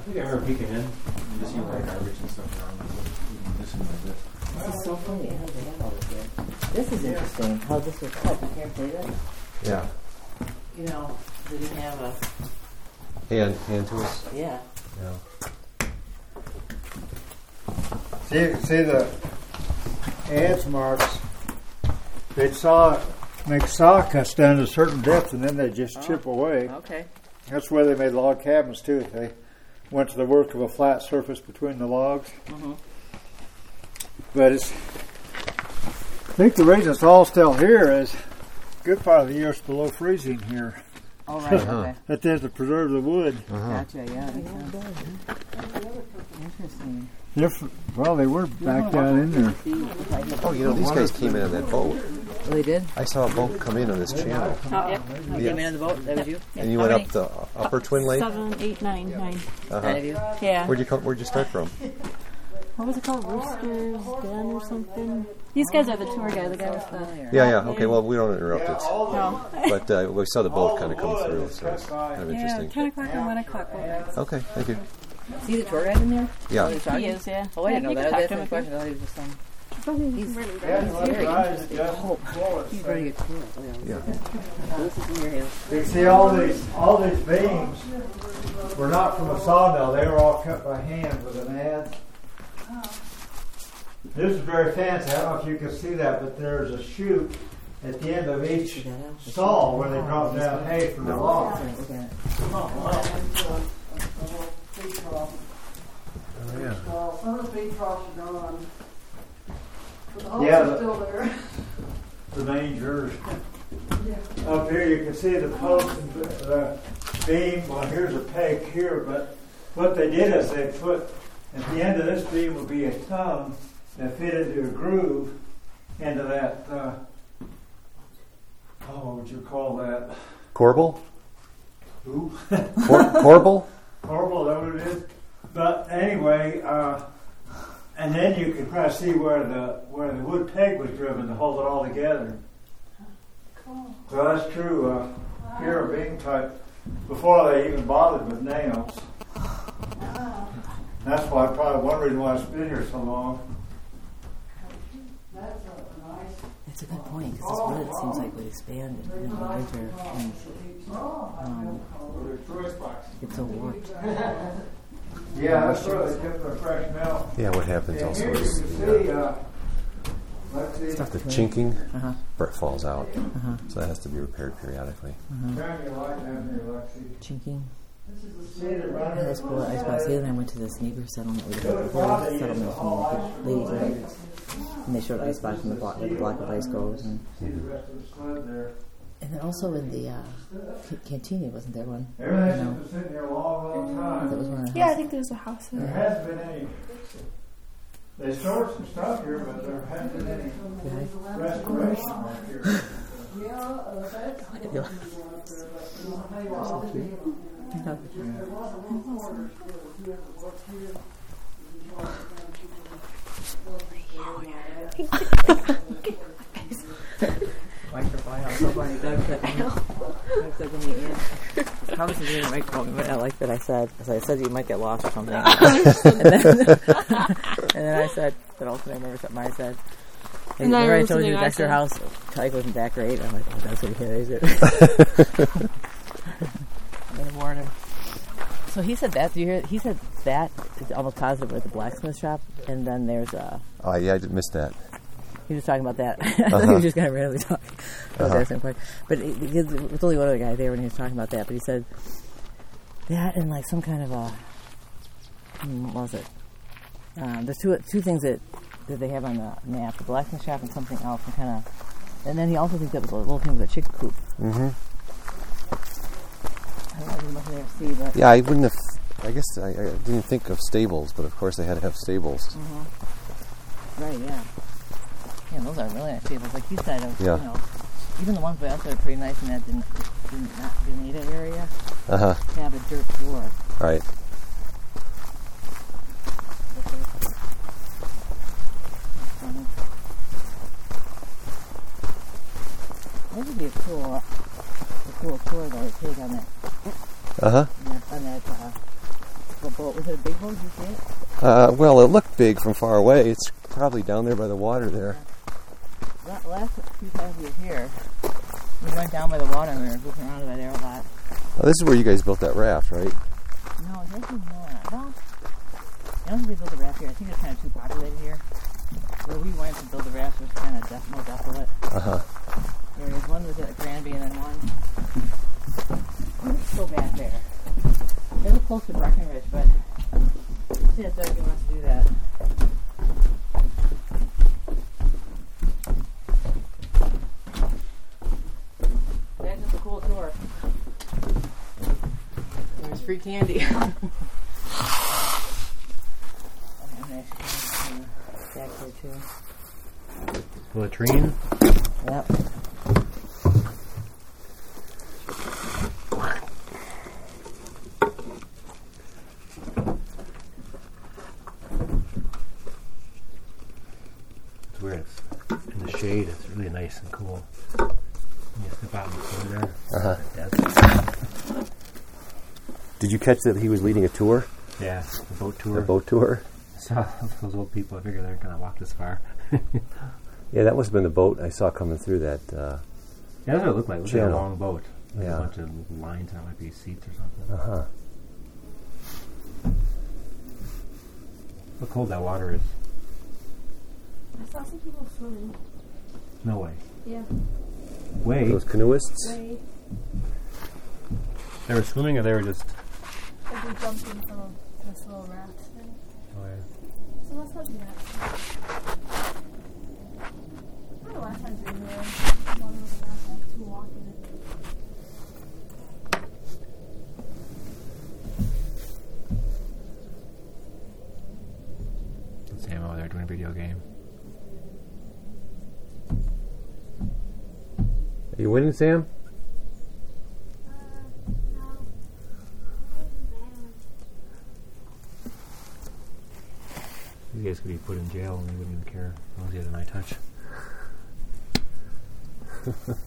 think I remember peeking in. and Just see like garbage and stuff around. This and like this. This is so funny. How they have all this here. This is interesting. How this was cut. Oh, you can't say that. Yeah. You know, they didn't have a. Hand, hand to us. Yeah. Yeah. See, see the edge marks. They'd saw make saw cuts down to a certain depth, and then they just chip away. Okay. That's where they made log cabins too. They went to the work of a flat surface between the logs. Mm-hmm. But it's, I think the reason it's all still here is good part of the year it's below freezing here. All right. Uh-huh. Okay. That there's to preserve the wood. Uh-huh. Gotcha. Yeah. that makes sense. Interesting. They're f- well, they were back down in there. Oh, you know, these guys came in on that boat. Oh, they did. I saw a boat come in on this channel. Oh, yep. You came in on the boat. That was you. And you How went many? up the upper Twin Lake? Seven, eight, nine, nine. Uh-huh. Nine of you. Yeah. Where'd you come, where'd you start from? What was it called? Rooster's Den or something? These guys are the tour guide. The guy with the. Yeah, yeah. Okay, well, we don't interrupt it. No. But uh, we saw the boat kind of come through, so it's kind of Yeah, interesting. 10 o'clock and 1 o'clock. both nights. Okay, thank you. See the tour guide in there? Yeah. Oh, he's talking? He is, yeah. Oh, I didn't know You that. can That's talk my to question. him I thought he was just some. if He's, you- he's very interesting. Oh, he's very good. Yeah. Yeah. This is in your hands. You see all these all these beams were not from a sawmill. They were all cut by hand with an adze. This is very fancy. I don't know if you can see that, but there's a chute at the end of each See that out? saw where they drop down hay from the log. Look at. Oh, yeah. Some of the big troughs are gone. But the Yeah, holes the- are still there. The mangers. Up here you can see the post and the the beam. Well, here's a peg here, but what they did is they put at the end of this beam will be a tongue that fit into a groove into that. Uh, oh, what would you call that? Corbel? Who? Cor- Corbel? Horrible, that what it is? But anyway, uh, and then you can kind of see where the where the wood peg was driven to hold it all together. Cool. So that's true. Uh, here are being type before they even bothered with nails. That's why probably one reason why it's been here so long. It's a good point because this wood seems like would expand in, in the winter and um, it's so warped. Yeah, that's where they kept their fresh milk. Yeah, what happens And also is can see. Uh, stuff the chinking Uh-huh. where it falls out. Uh-huh. So that has to be repaired periodically. Turn your light down here, Lexi. Chinking. See the Yeah, runner? that's cool. I suppose the other night I went to this neighbor settlement where they had the whole settlement from the ladies' night. And they showed ice box and the block, where the block of ice goes. And See the rest of the sled there. And then also in the uh, ca- cantina, wasn't there one? Everything's No. been sitting here a long, long That was one of the Yeah, I houses. think there's a house in There there. hasn't been any. They stored some stuff here, but there hasn't been any restoration work here. microphone. I was so funny. Doug said, Doug said when he in, how was he doing the microphone? You might like that I said. Because I said you might get lost or something. and, then, and then I said, but also I remember something I said. And, And I remember I remember told you something I Dexter. House, Tyke wasn't that great. I'm like, oh, that's what he is. Warn him. So he said that. Do you hear? He said that. It's almost positive with the blacksmith shop, and then there's a. Oh, yeah, I did miss that. he was talking about that. I thought he was just going to randomly talk. I was Uh-huh. asking a question. But it, it, it was only one other guy there when he was talking about that. But he said that and like some kind of a. hmm, What was it? Um, there's two two things that, that they have on the map: the blacksmith shop and something else. And kind of, and then he also thinks that was a little thing with a chicken coop. Mm-hmm. I don't know if you must have see, but Yeah, I wouldn't have. I guess I, I didn't think of stables, but of course they had to have stables. right, yeah, yeah, those are really nice stables. Like you said, of, Yeah. you know, even the ones by us are pretty nice in that Den- Den- Dunedin area. Uh huh. They have a dirt floor. Right. That would be a cool, a cool tour though to take on that, Uh huh. on that, uh, what. Was it a big boat? Did you see it? Uh, well, it looked big from far away. It's probably down there by the water there. La- last few times we were here, we went down by the water and we were goofing around by there a lot. Oh, this is where you guys built that raft, right? No, it's actually more. Well, I don't think they built a raft here. I think it's kind of too populated here. Where we went to build the raft was kind of def- more desolate. Uh huh. Areas. One was at Granby and then one. Let's go there. They were close to Breckenridge, but see if Doug wants to do that. That's just a cool tour. There's free candy. Back there too. Latrine. Yep. It's weird. It's in the shade. It's really nice and cool. You step out in the corner there. Uh huh. That's, Did you catch that he was leading a tour, yeah, the boat tour. a boat tour? So those old people, I figure they're gonna walk this far. Yeah, that must have been the boat I saw coming through that. Uh Yeah, that's what it looked like. It looked like a long boat. With Yeah. a bunch of lines that might be seats or something. uh huh. Look how cold that water is. I saw some people swimming. No way. Yeah. Way. Those canoeists. Way. They were swimming or they were just. Like they jumped in from a, this little raft thing. Oh, yeah. So let's not do that. I don't know last time we were there. One was a raft and two walking it. Sam over there doing a video game. Are you winning, Sam? You guys could be put in jail and they wouldn't even care as long as you had an eye touch.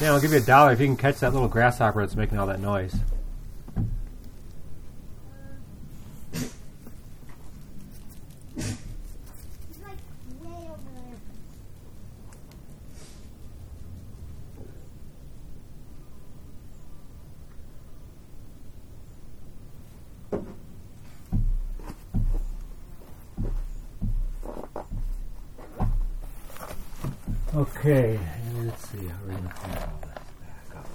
Yeah, I'll give you a dollar if you can catch that little grasshopper that's making all that noise. It's like way over there. Okay, and let's see how we're gonna clean all this back up.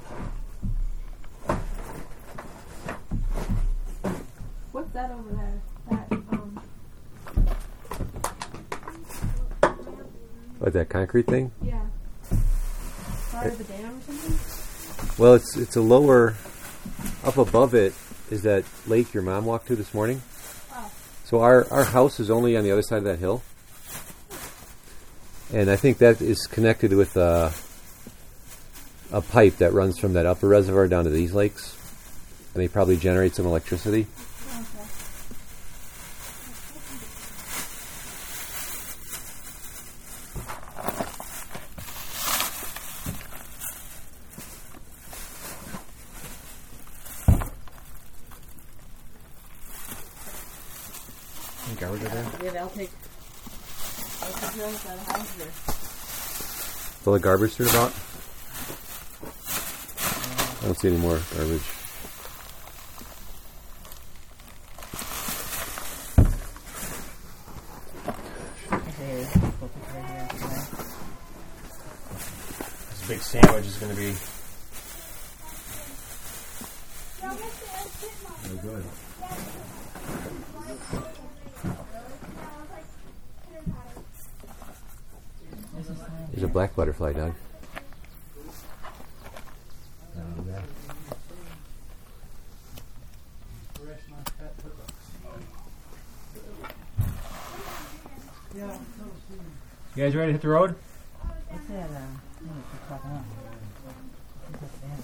What that over there? That um. That concrete thing? Yeah. Part of the dam or something? Well, it's it's a lower. Up above it is that lake your mom walked to this morning. Oh. So our our house is only on the other side of that hill, and I think that is connected with a a pipe that runs from that upper reservoir down to these lakes, and they probably generate some electricity. Okay. Garbage over there? Yeah, I'll take. I'll take the other side of the house there. Of garbage to about. I don't see any more garbage. Okay, we'll put it right here. Okay. This big sandwich is going to be. Very good. There's a black butterfly, Doug. You guys ready to hit the road? What's that? Uh, thing that keeps popping up? I think that's the end.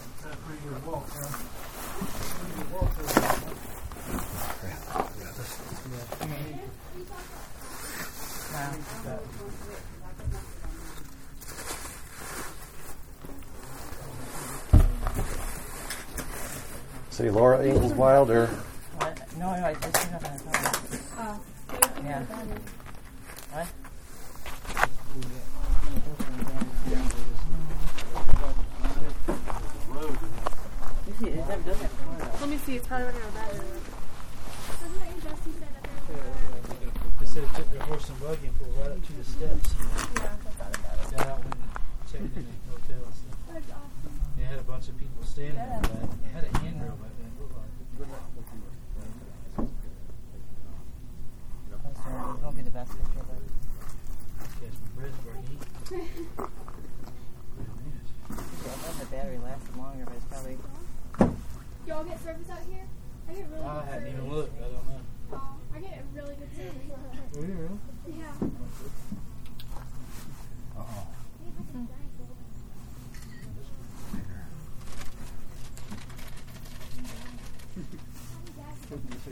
Wow. Say Laura Ingalls Wilder. What? No, no, I just turned up on the phone. Oh. Yeah. What? You see, it never does that before, though. Let me see. It's probably running out of battery. They said it took their horse and buggy and pulled right up to the steps. Yeah, I thought about it. Got out and checked in the hotel and stuff. They had a bunch of people standing there, but it had a handrail back there. It won't be the best picture, but Catch my breath for a heat. I thought the battery lasted longer, but it's probably. Y'all get service out here? I get really I good hadn't service. even looked. I don't know. Oh, I get really good service. Were you really? Yeah. Uh-oh.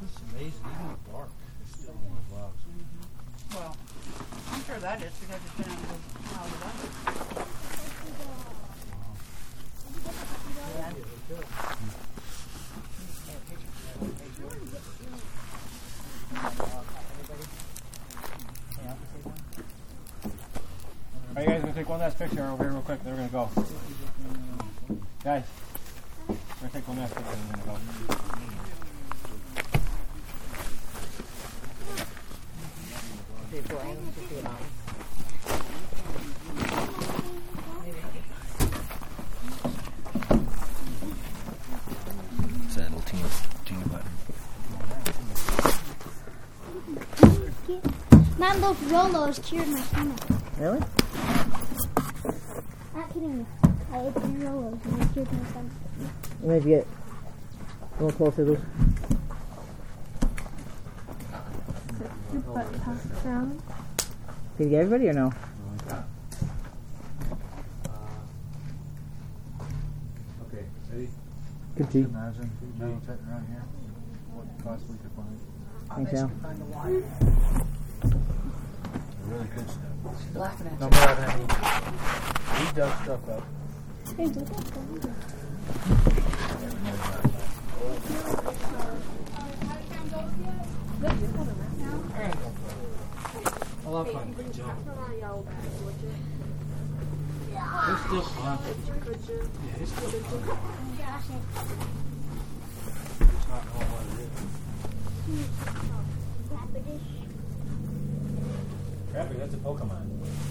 This is amazing. Even in the dark, it's still one of those logs. Well, I'm sure that is because it's been on the house of Are you guys going to take one last picture over here real quick? Then we're going to go. Guys, we're going to take one last picture and we're going to go. Before I even see it on. It's that little teeny, teeny button. Mom, those Rolos cured my stomach. Really? Not kidding you. I ate three Rolos and they cured my stomach. You might get a little closer, Luke. Your butt passed down. Did you get everybody or no? Okay, ready? Good tea. Imagine metal sitting around here. What possibly could find. Thanks, Al. Really good stuff. She's Laughing at No more than any. We dug stuff up. Hey, look at Krabby, that's a Pokemon.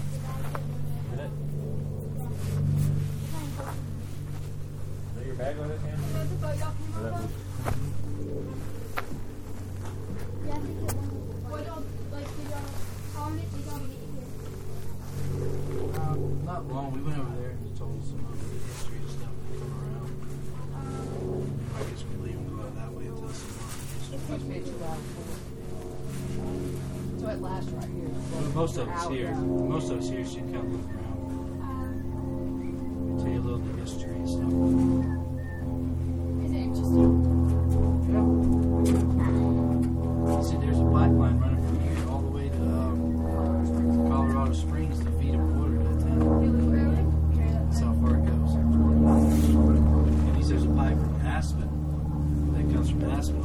Y'all get here? Um, not long. We went over there and told us some of the history and stuff come around. I guess we leave and go out that way tell some. So it lasts right here. Well, most of us here, most of us here should kind of look around. Tell you a little of history and stuff.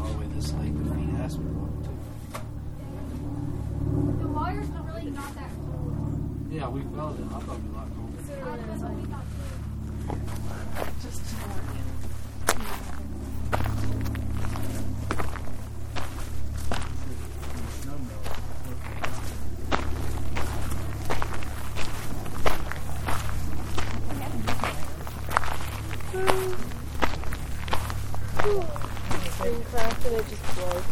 From Aspen all the way to this lake to feed Aspen water too. The water's not really not that cold. Yeah, we felt it. I thought we lot colder. Uh, that's what we thought too. Just Minecraft and it just blows.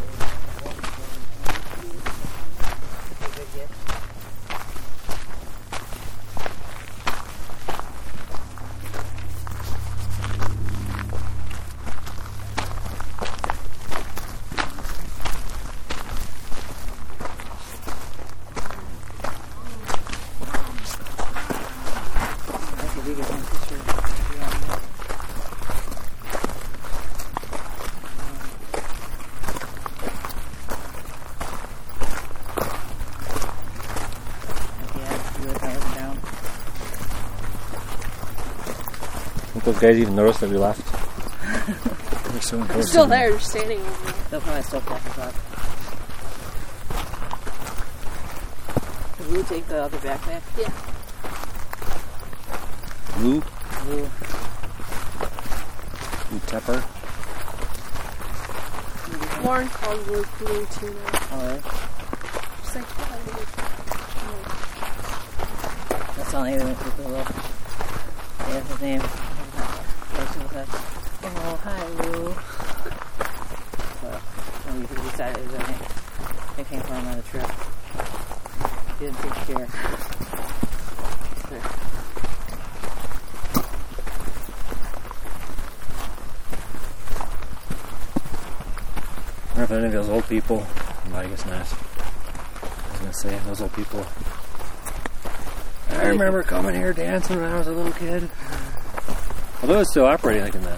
I could read it one picture. Yeah. Yeah, you look up and down. Think those guys even noticed that we left? They're so I'm still to me. there, just standing over there. They'll probably still pack us up. Will you take the other backpack? Yeah. Lou, Lou, Lou Tepper. Lauren calls Luke Blue too now. oh really? She's like, oh, Luke. That's the only with the little. Yeah, his name. Goes with us. Oh, hi, Lou. So, when we decided that they, they came for him on the trip. Didn't take care. There. I wonder if any of those old people. No, I guess not. I was gonna say those old people. I remember coming here dancing when I was a little kid. Although it's still operating like in the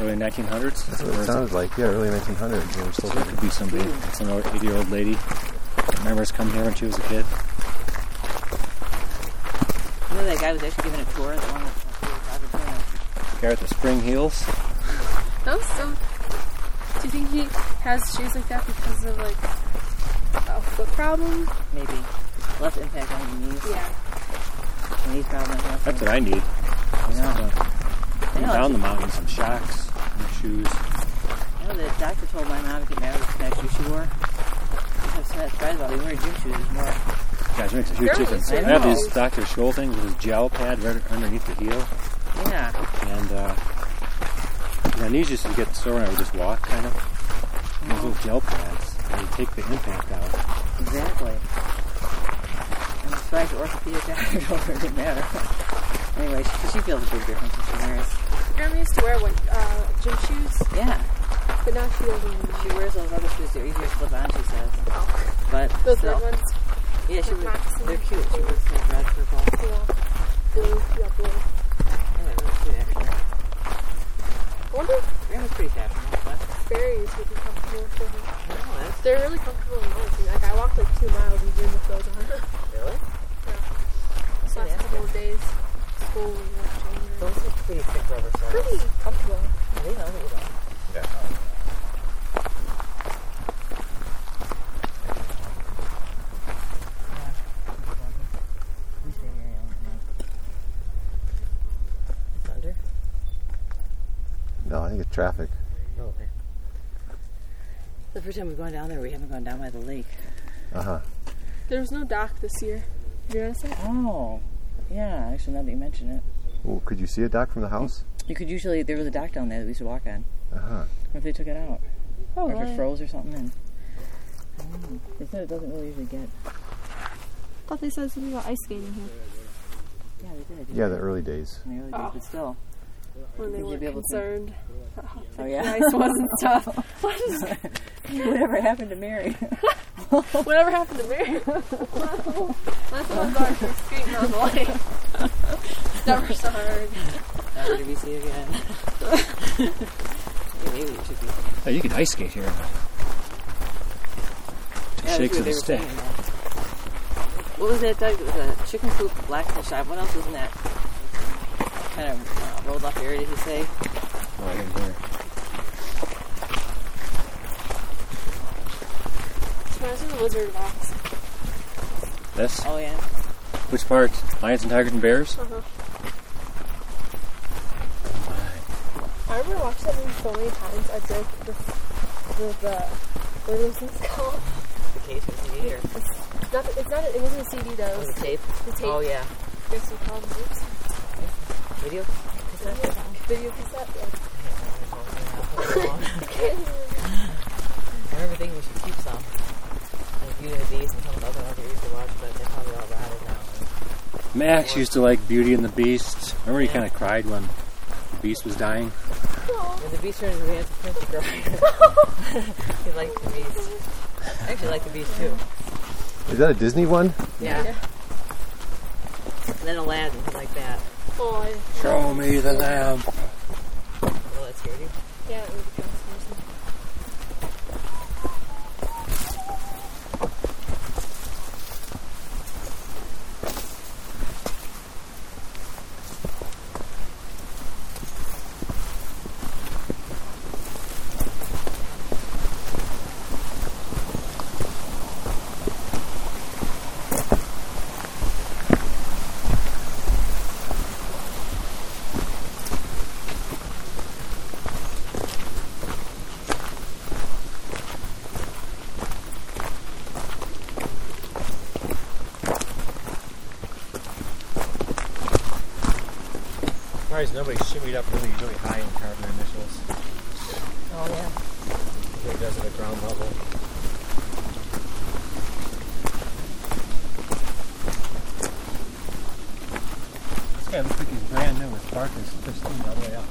early 1900s. That's what Or it is sounded like. Yeah, early 1900s. They were still So it could be somebody, some 80 year old lady. that Remembers coming here when she was a kid. You know that guy was actually giving a tour, the one that we were talking to? him? Guy with the spring heels. That was some. Do you think he has shoes like that because of like a foot problem? Maybe. Less impact on your knees. Yeah. Knee problems. and That's what I need. I know. I know. Down the mountain, some shocks, some shoes. You know, the doctor told my mom to get married with the next shoes she wore. I'm so surprised about it. Wearing gym shoes more. Guys, it makes a huge Really? difference. I I have these Dr. Scholl things with his gel pad right underneath the heel. Yeah. And uh, my knees used to get sore when I would just walk, kind of. And Those little gel pads, they take the impact out. Exactly. I'm surprised the orthopedic doctor told her it didn't matter. anyway, she, she feels a big difference when she wears. Grandma used to wear like uh, gym shoes, Yeah. but now she doesn't. She wears those other shoes. They're easier to slip on, she says. Oh. But Those still, red ones. yeah, she like wears, they're cute. She wears like red, purple. Yeah. Blue. Yeah, blue. Yeah, those cute actually. I wonder if Grandma's pretty fashionable, but berries would be comfortable for her. no, They're really comfortable and noisy. Like I walked like two miles in gym with those on. really. This last couple of days, school and like changing. Those are pretty thick rubber soles. Pretty comfortable. They know that you don't. It's? No, I think it's traffic. Oh, okay. The first time we've gone down there, we haven't gone down by the lake. Uh huh. There was no dock this year. Did you notice that? Oh, yeah. Actually, now that you mention it, Oh, could you see a dock from the house? You could usually there was a dock down there that we used to walk on. Uh huh. Or if they took it out, Oh, or if it froze or something. And I don't know. They said it doesn't really usually get. I thought they said something about ice skating here. Yeah, they did. Yeah, the early days. In the early days, but still. When they were be to- concerned. about Oh yeah. the ice was and stuff. Whatever happened to Mary? Whatever happened to Mary? That's one bar for skating on the lake. Never saw her. Never to be seen again. yeah, maybe it should be. Oh, you can ice skate here. Two Yeah, shakes of the stick. were saying, yeah. What was that, Doug? It was a chicken coop, blackfish eye. What else was in that kind of uh, rolled up area, did he say? Oh, I didn't hear. Smells like a lizard box. This? Oh, yeah. Which part? Lions and tigers and bears? Uh-huh. I remember watching that movie so many times. I broke the, the, the what are those called? The case with the CD or It's not, it's not, it wasn't a CD though. It was the tape? the tape. Oh, yeah. Guess we call them oops. Video? Video, video cassette, yeah. I remember thinking we should keep some. Like Beauty and the Beast and some of the other ones we used to watch, but they're probably all rotted now. Max used to like Beauty and the Beast. Remember he kind of cried when the Beast was dying? When the Beast turned into Nancy Prince to cry. he liked the Beast. I actually like the Beast too. Is that a Disney one? Yeah. And then Aladdin, like that. Oh, I, Show me the lamb. Well, oh, that scared you. yeah, it was kind of scary. Surprised nobody shimmied up really, really high in carbon initials. Oh, yeah. It does at the ground level. This guy looks like he's brand new. His bark is pristine all the way up.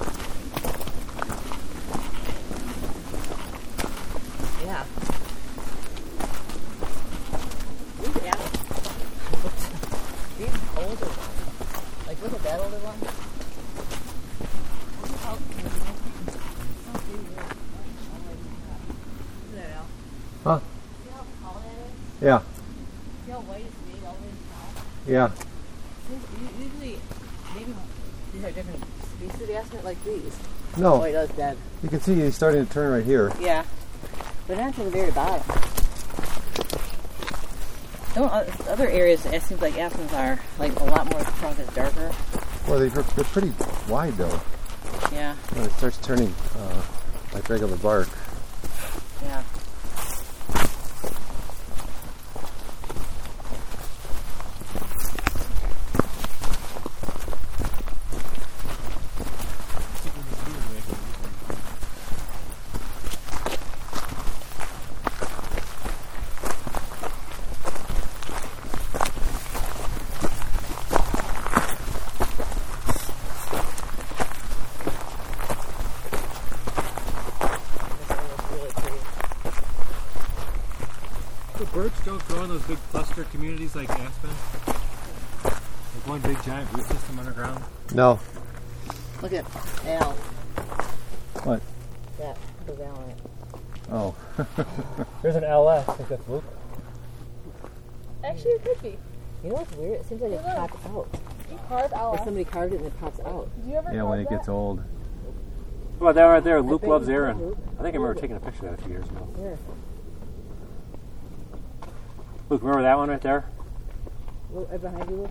Yeah. These animals. These older ones. Like, look at that older one. How- how big is it? Look at that, Al. Huh? See how tall that is? Yeah. See how white it's made all the way down? Yeah. Usually, maybe these are different species. Asked me like these. No. Oh, it does dead. You can see he's starting to turn right here. Yeah. But not to the very bottom. Some o- other areas, it seems like aspens are like a lot more trunk is darker. Well, they're, they're pretty wide though. Yeah, When it starts turning uh, like regular bark. yeah. This one looks really pretty. The birds don't grow in those big cluster communities like Aspen. Like one big giant root system underground. No. Look at Al. What? That goes Al on it. Oh. There's an LS. I think that's Luke. Actually, it could be. You know what's weird? It seems like it look. pops out. You carved Like LS. somebody carved it and it pops out. Do you ever yeah, carve when it that? gets old. Well, that right there, Luke bet loves you Aaron. Luke. I think I remember taking a picture of that a few years ago. Here. Luke, remember that one right there? Look, right behind you,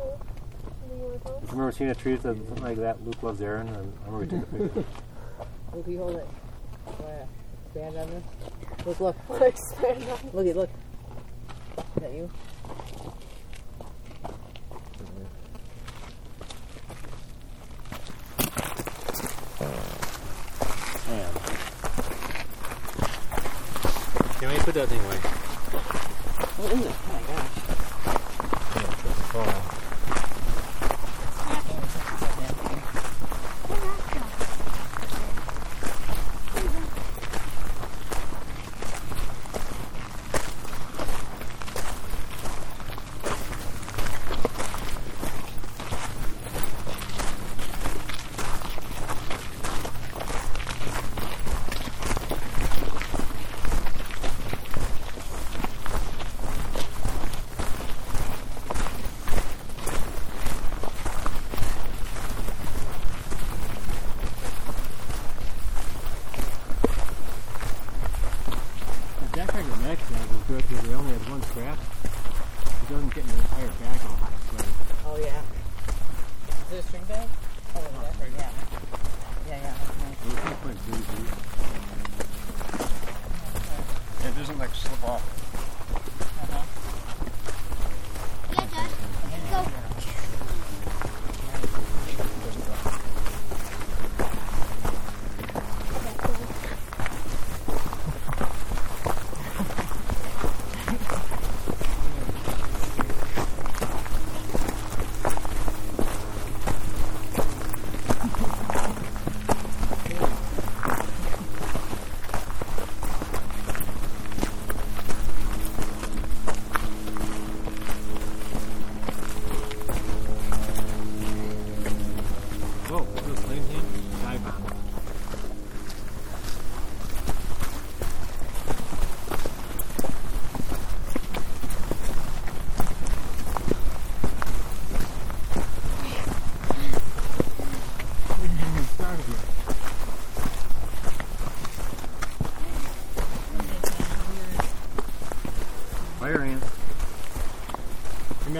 I remember seeing a tree that something like that. Luke loves Aaron, and I remember we took a picture. Luke, you hold it. Oh, Where? Stand on this. Look, look. Look, stand on. Look at look. Is that you? Damn. Can we put that thing away? What is it? Oh my gosh.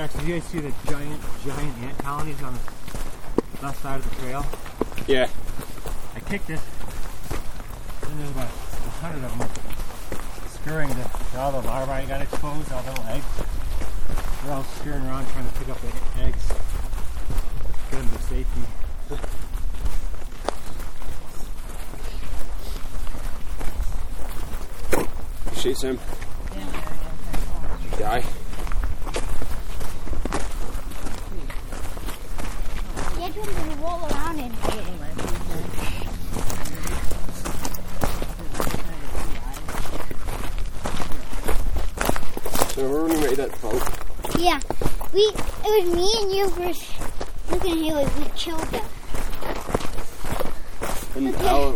Hey did you guys see the giant, giant ant colonies on the left side of the trail? Yeah. I kicked it, and there's about a hundred of them scurrying to all the larvae got exposed, all the little eggs. They're all scurrying around trying to pick up the eggs. Get them to safety. You shoot some. You die. You had to roll around in. So remember when we made that boat? Yeah. We, it was me and you versus Luke and Haley. We killed them. When Al,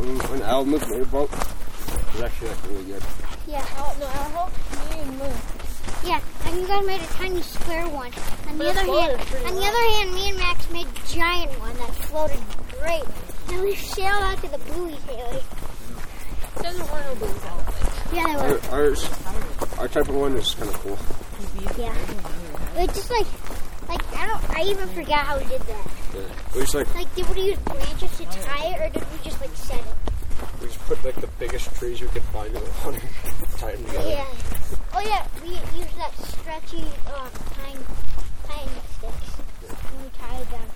when Al moved made a boat? It was actually like really good. Yeah. Oh, no, I hope me and Lou. Yeah, and you guys made a tiny square one. On the But it other hand, floated pretty on the other hand, me and Max made a giant one that floated great. And we sailed out to the buoys, Haley. There's one of those out Yeah, they Our, ours, our type of one is kind of cool. Yeah. It just like, like I don't. I even forgot how we did that. Yeah. We just like Like, did we use branches to tie it, or did we just like set it? Like the biggest trees we could find in the water, tie them together. Yeah. Oh yeah, we used that stretchy uh, pine pine sticks and we tied them.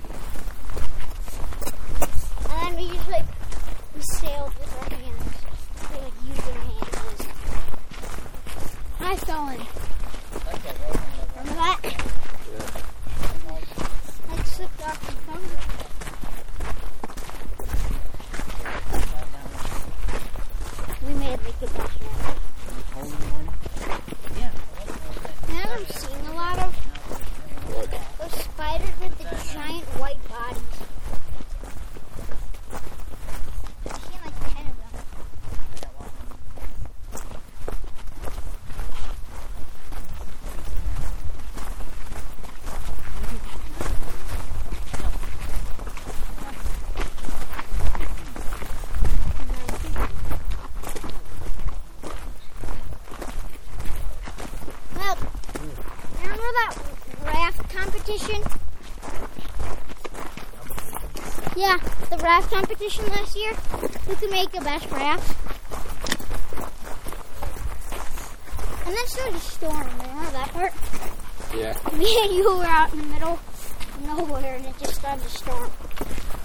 And then we just like we sailed with our hands. We like used our hands. I fell. Remember that? I slipped off the phone. We made like the best round. Now I'm seeing a lot of those spiders with the giant white bodies. I'm seeing like ten of them. Well, remember that raft competition? Yeah, the raft competition last year. Who could make the best raft? And then started a storm. Remember that part? Yeah. Me and you were out in the middle. nowhere and it just started to storm.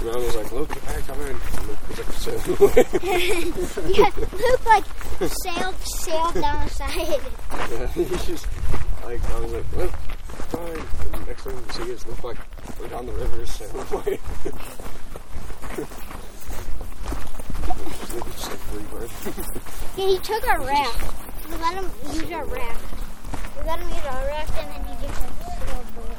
Mom was like, Luke, back, come in. And Luke was like, sailing away. yeah, Luke like sailed sailed down the side. yeah, he's just like, I was like, Luke, fine. And next thing you see is Luke like, go down the river, sailing away. Luke was just like free bird. Yeah, he took our raft. We let him use our raft. We let him use our raft and then he just like sailed away.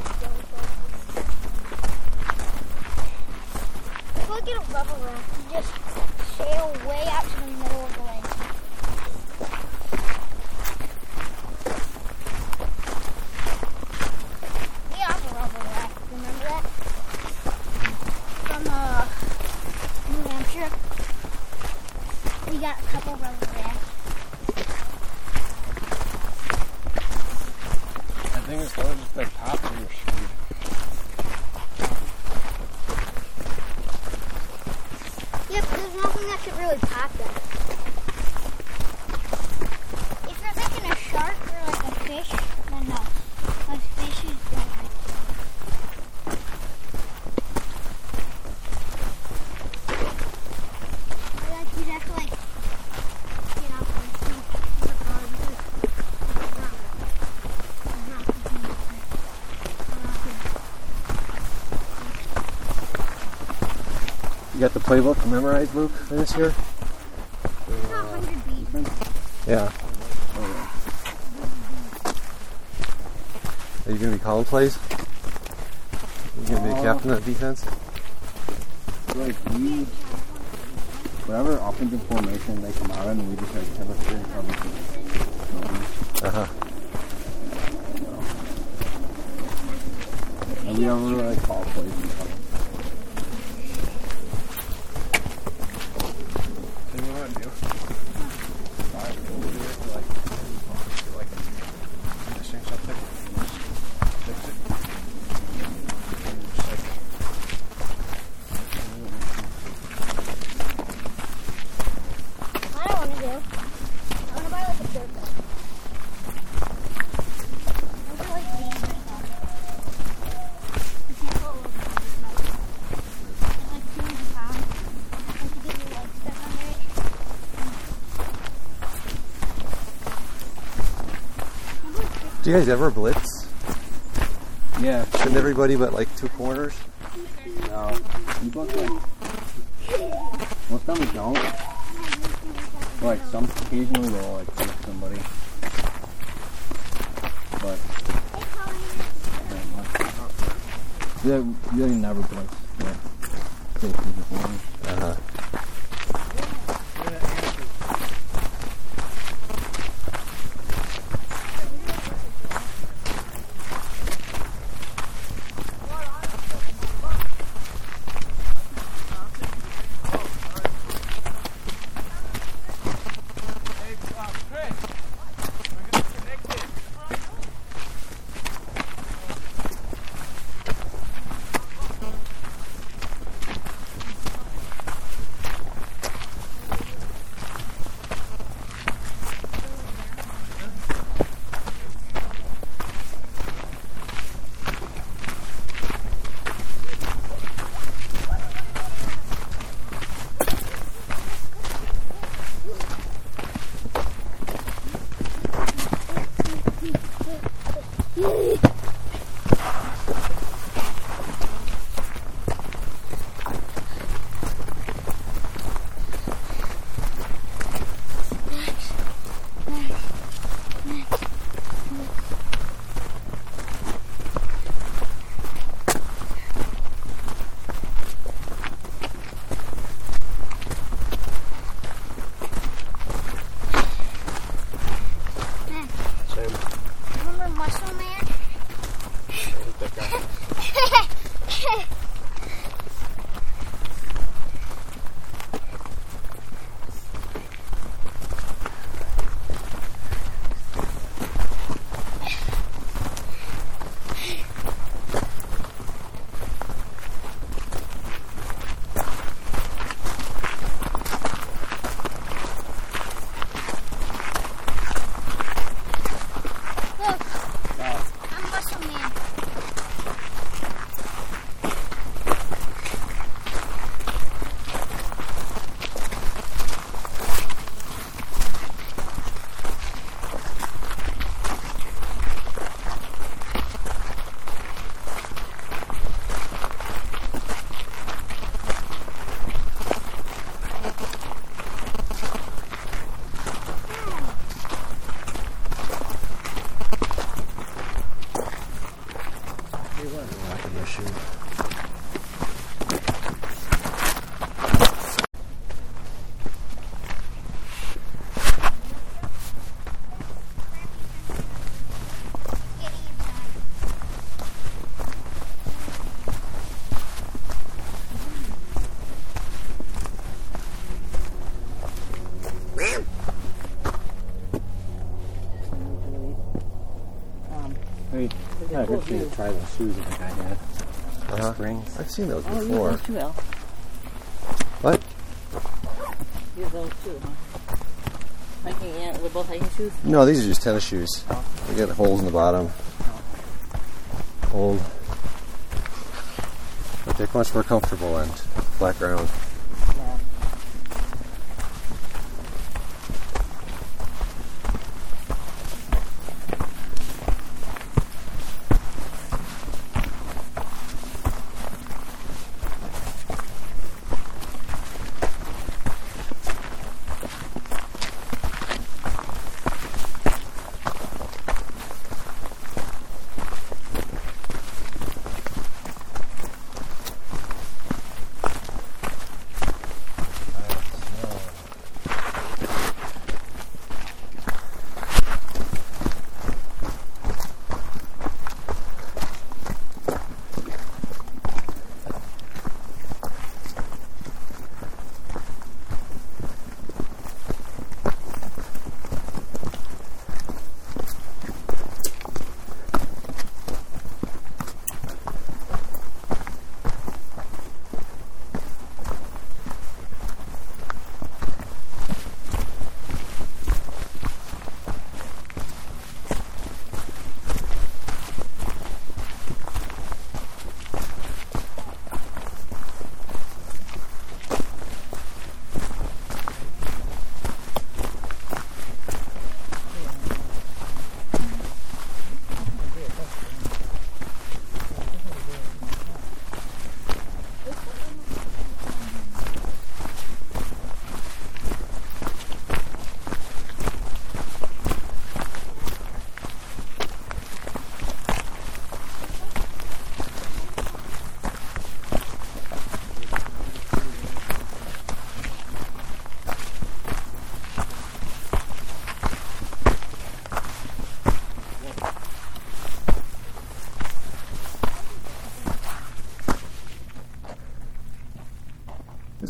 Look at a rubber raft. You just sail way out to the middle of the lake. We have a rubber raft. Remember that? From uh, New Hampshire. We got a couple rubber rafts. I think it's going to just like pop in your street. Yep, there's nothing that could really pop that. If you're thinking a shark or like a fish, then no. A fish is different. Or like you'd have to like get off and see the car because it's not it's not continuous. Playbook memorized, Luke, for this year? It's not 100 beats. Yeah. Are you going to be calling plays? Are you going to be the captain of defense? Like we, whatever offensive formation they come out in, we just have a clear coverage. Uh huh. And we don't really like call plays and stuff. What do you want to do? Alright, we'll do it for like, for like, interesting something. Fix it. And just like, I don't want to do. I want to buy like a dirt bike. Those are like these or something. You can't go over those bikes. They're like 200 pounds. Like to get your legs stuck under it. Do you guys ever blitz? Yeah. Send everybody but like two corners? No. We both like, most don't. Like some occasionally we'll like take somebody. But yeah, really never blitz. Yeah, cool could see shoes. try those shoes that the guy had. Uh-huh. Springs. I've seen those oh, before. those too, Al. What? Use those too, huh? Hiking, yeah, they're both hiking shoes. No, these are just tennis shoes. They got holes in the bottom. Old. But they're much more comfortable on flat ground.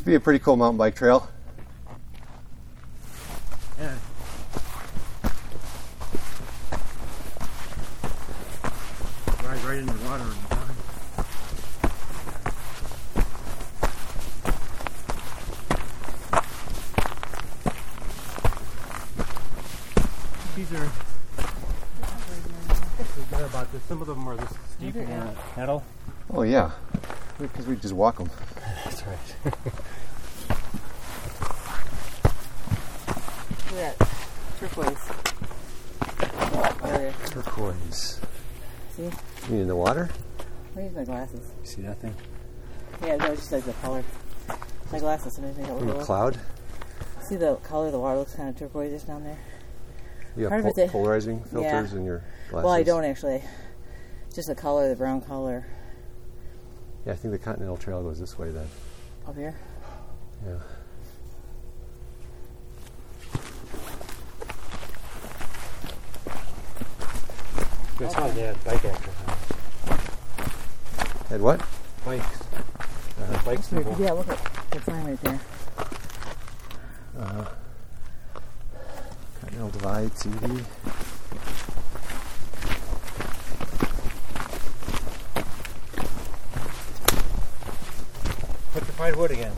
Be a pretty cool mountain bike trail. Yeah. Ride right in the water and done. These are. They're about this. Some of them are this steep in the metal. Oh yeah, because we just walk them. That's right. Look at that. Turquoise. Area. Turquoise. See? You mean in the water? I use my glasses. See that thing? Yeah, no, it's just like the color. My glasses sometimes make it look From a a little. cloud? See the color of the water looks kind of turquoise down there. You Part have of pol- it's a- polarizing filters yeah. in your glasses? Well, I don't actually. Just the color, the brown color Yeah, I think the Continental Trail goes this way then. up here. Yeah. That's how they had bike action. Had what? Bikes. Uh, bikes. Yeah, look at the sign right there. Uh, Continental Divide TV. Petrified wood again.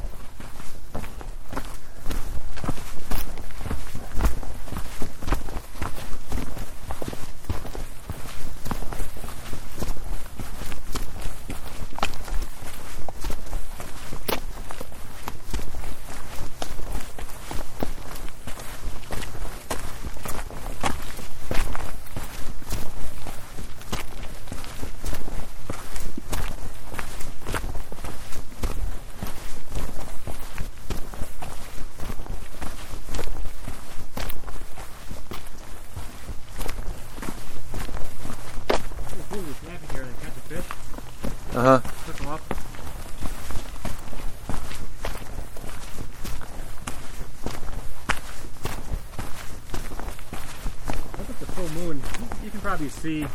see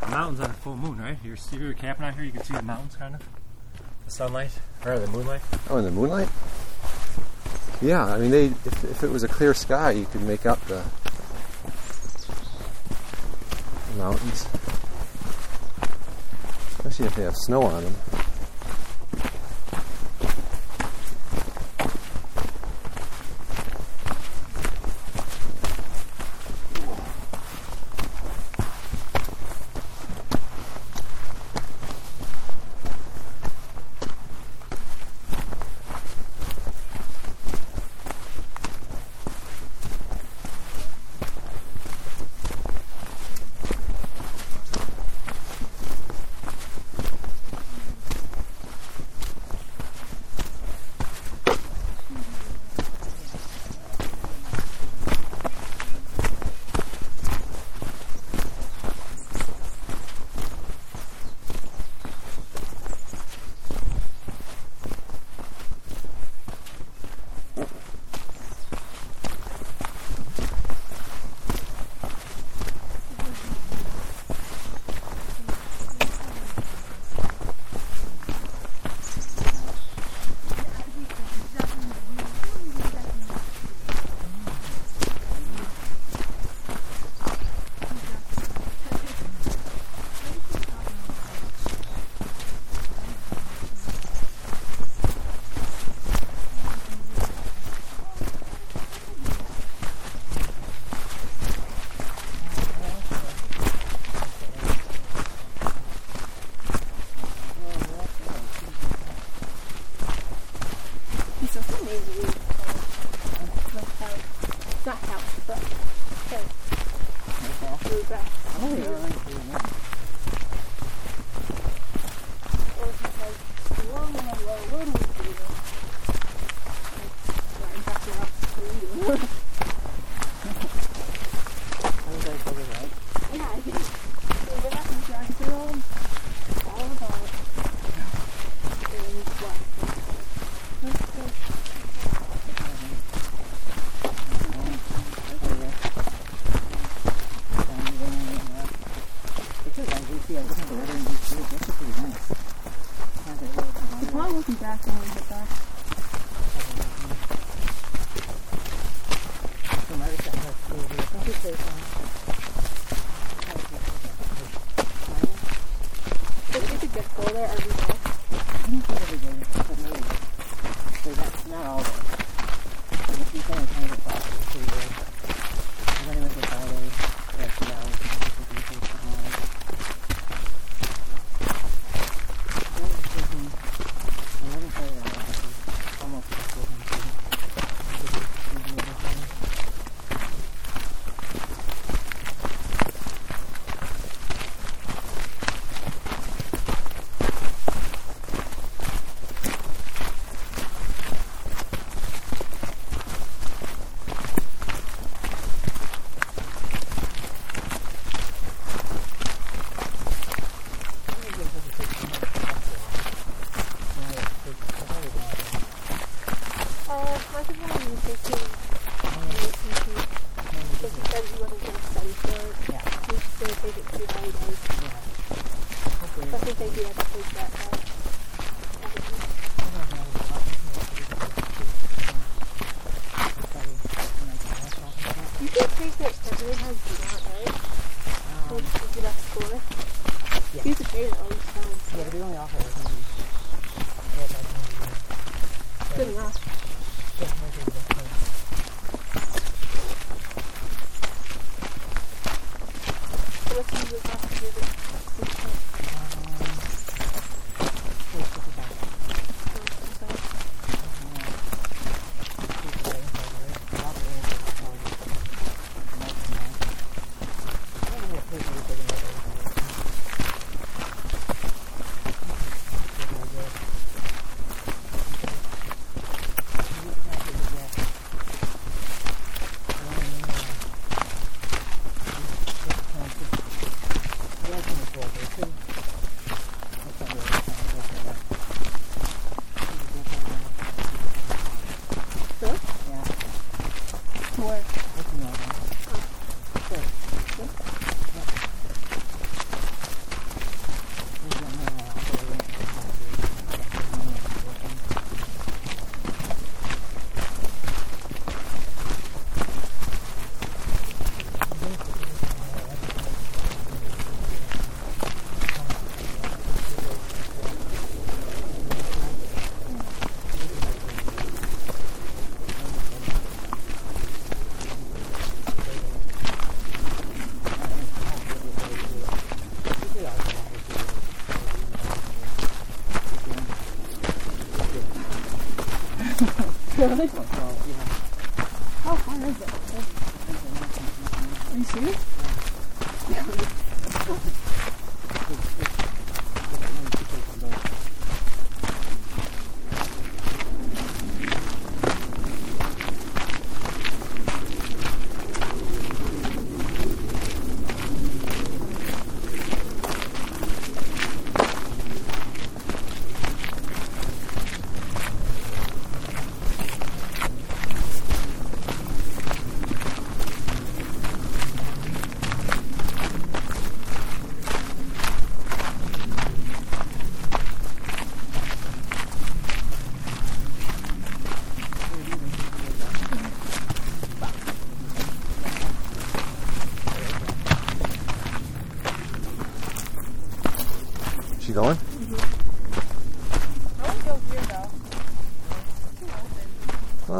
the mountains on the full moon, right? You see if you camping out here, you can see the mountains, kind of. The sunlight, or the moonlight. Oh, in the moonlight? Yeah, I mean, they if, if it was a clear sky, you could make out the mountains. Especially if they have snow on them.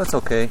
That's okay.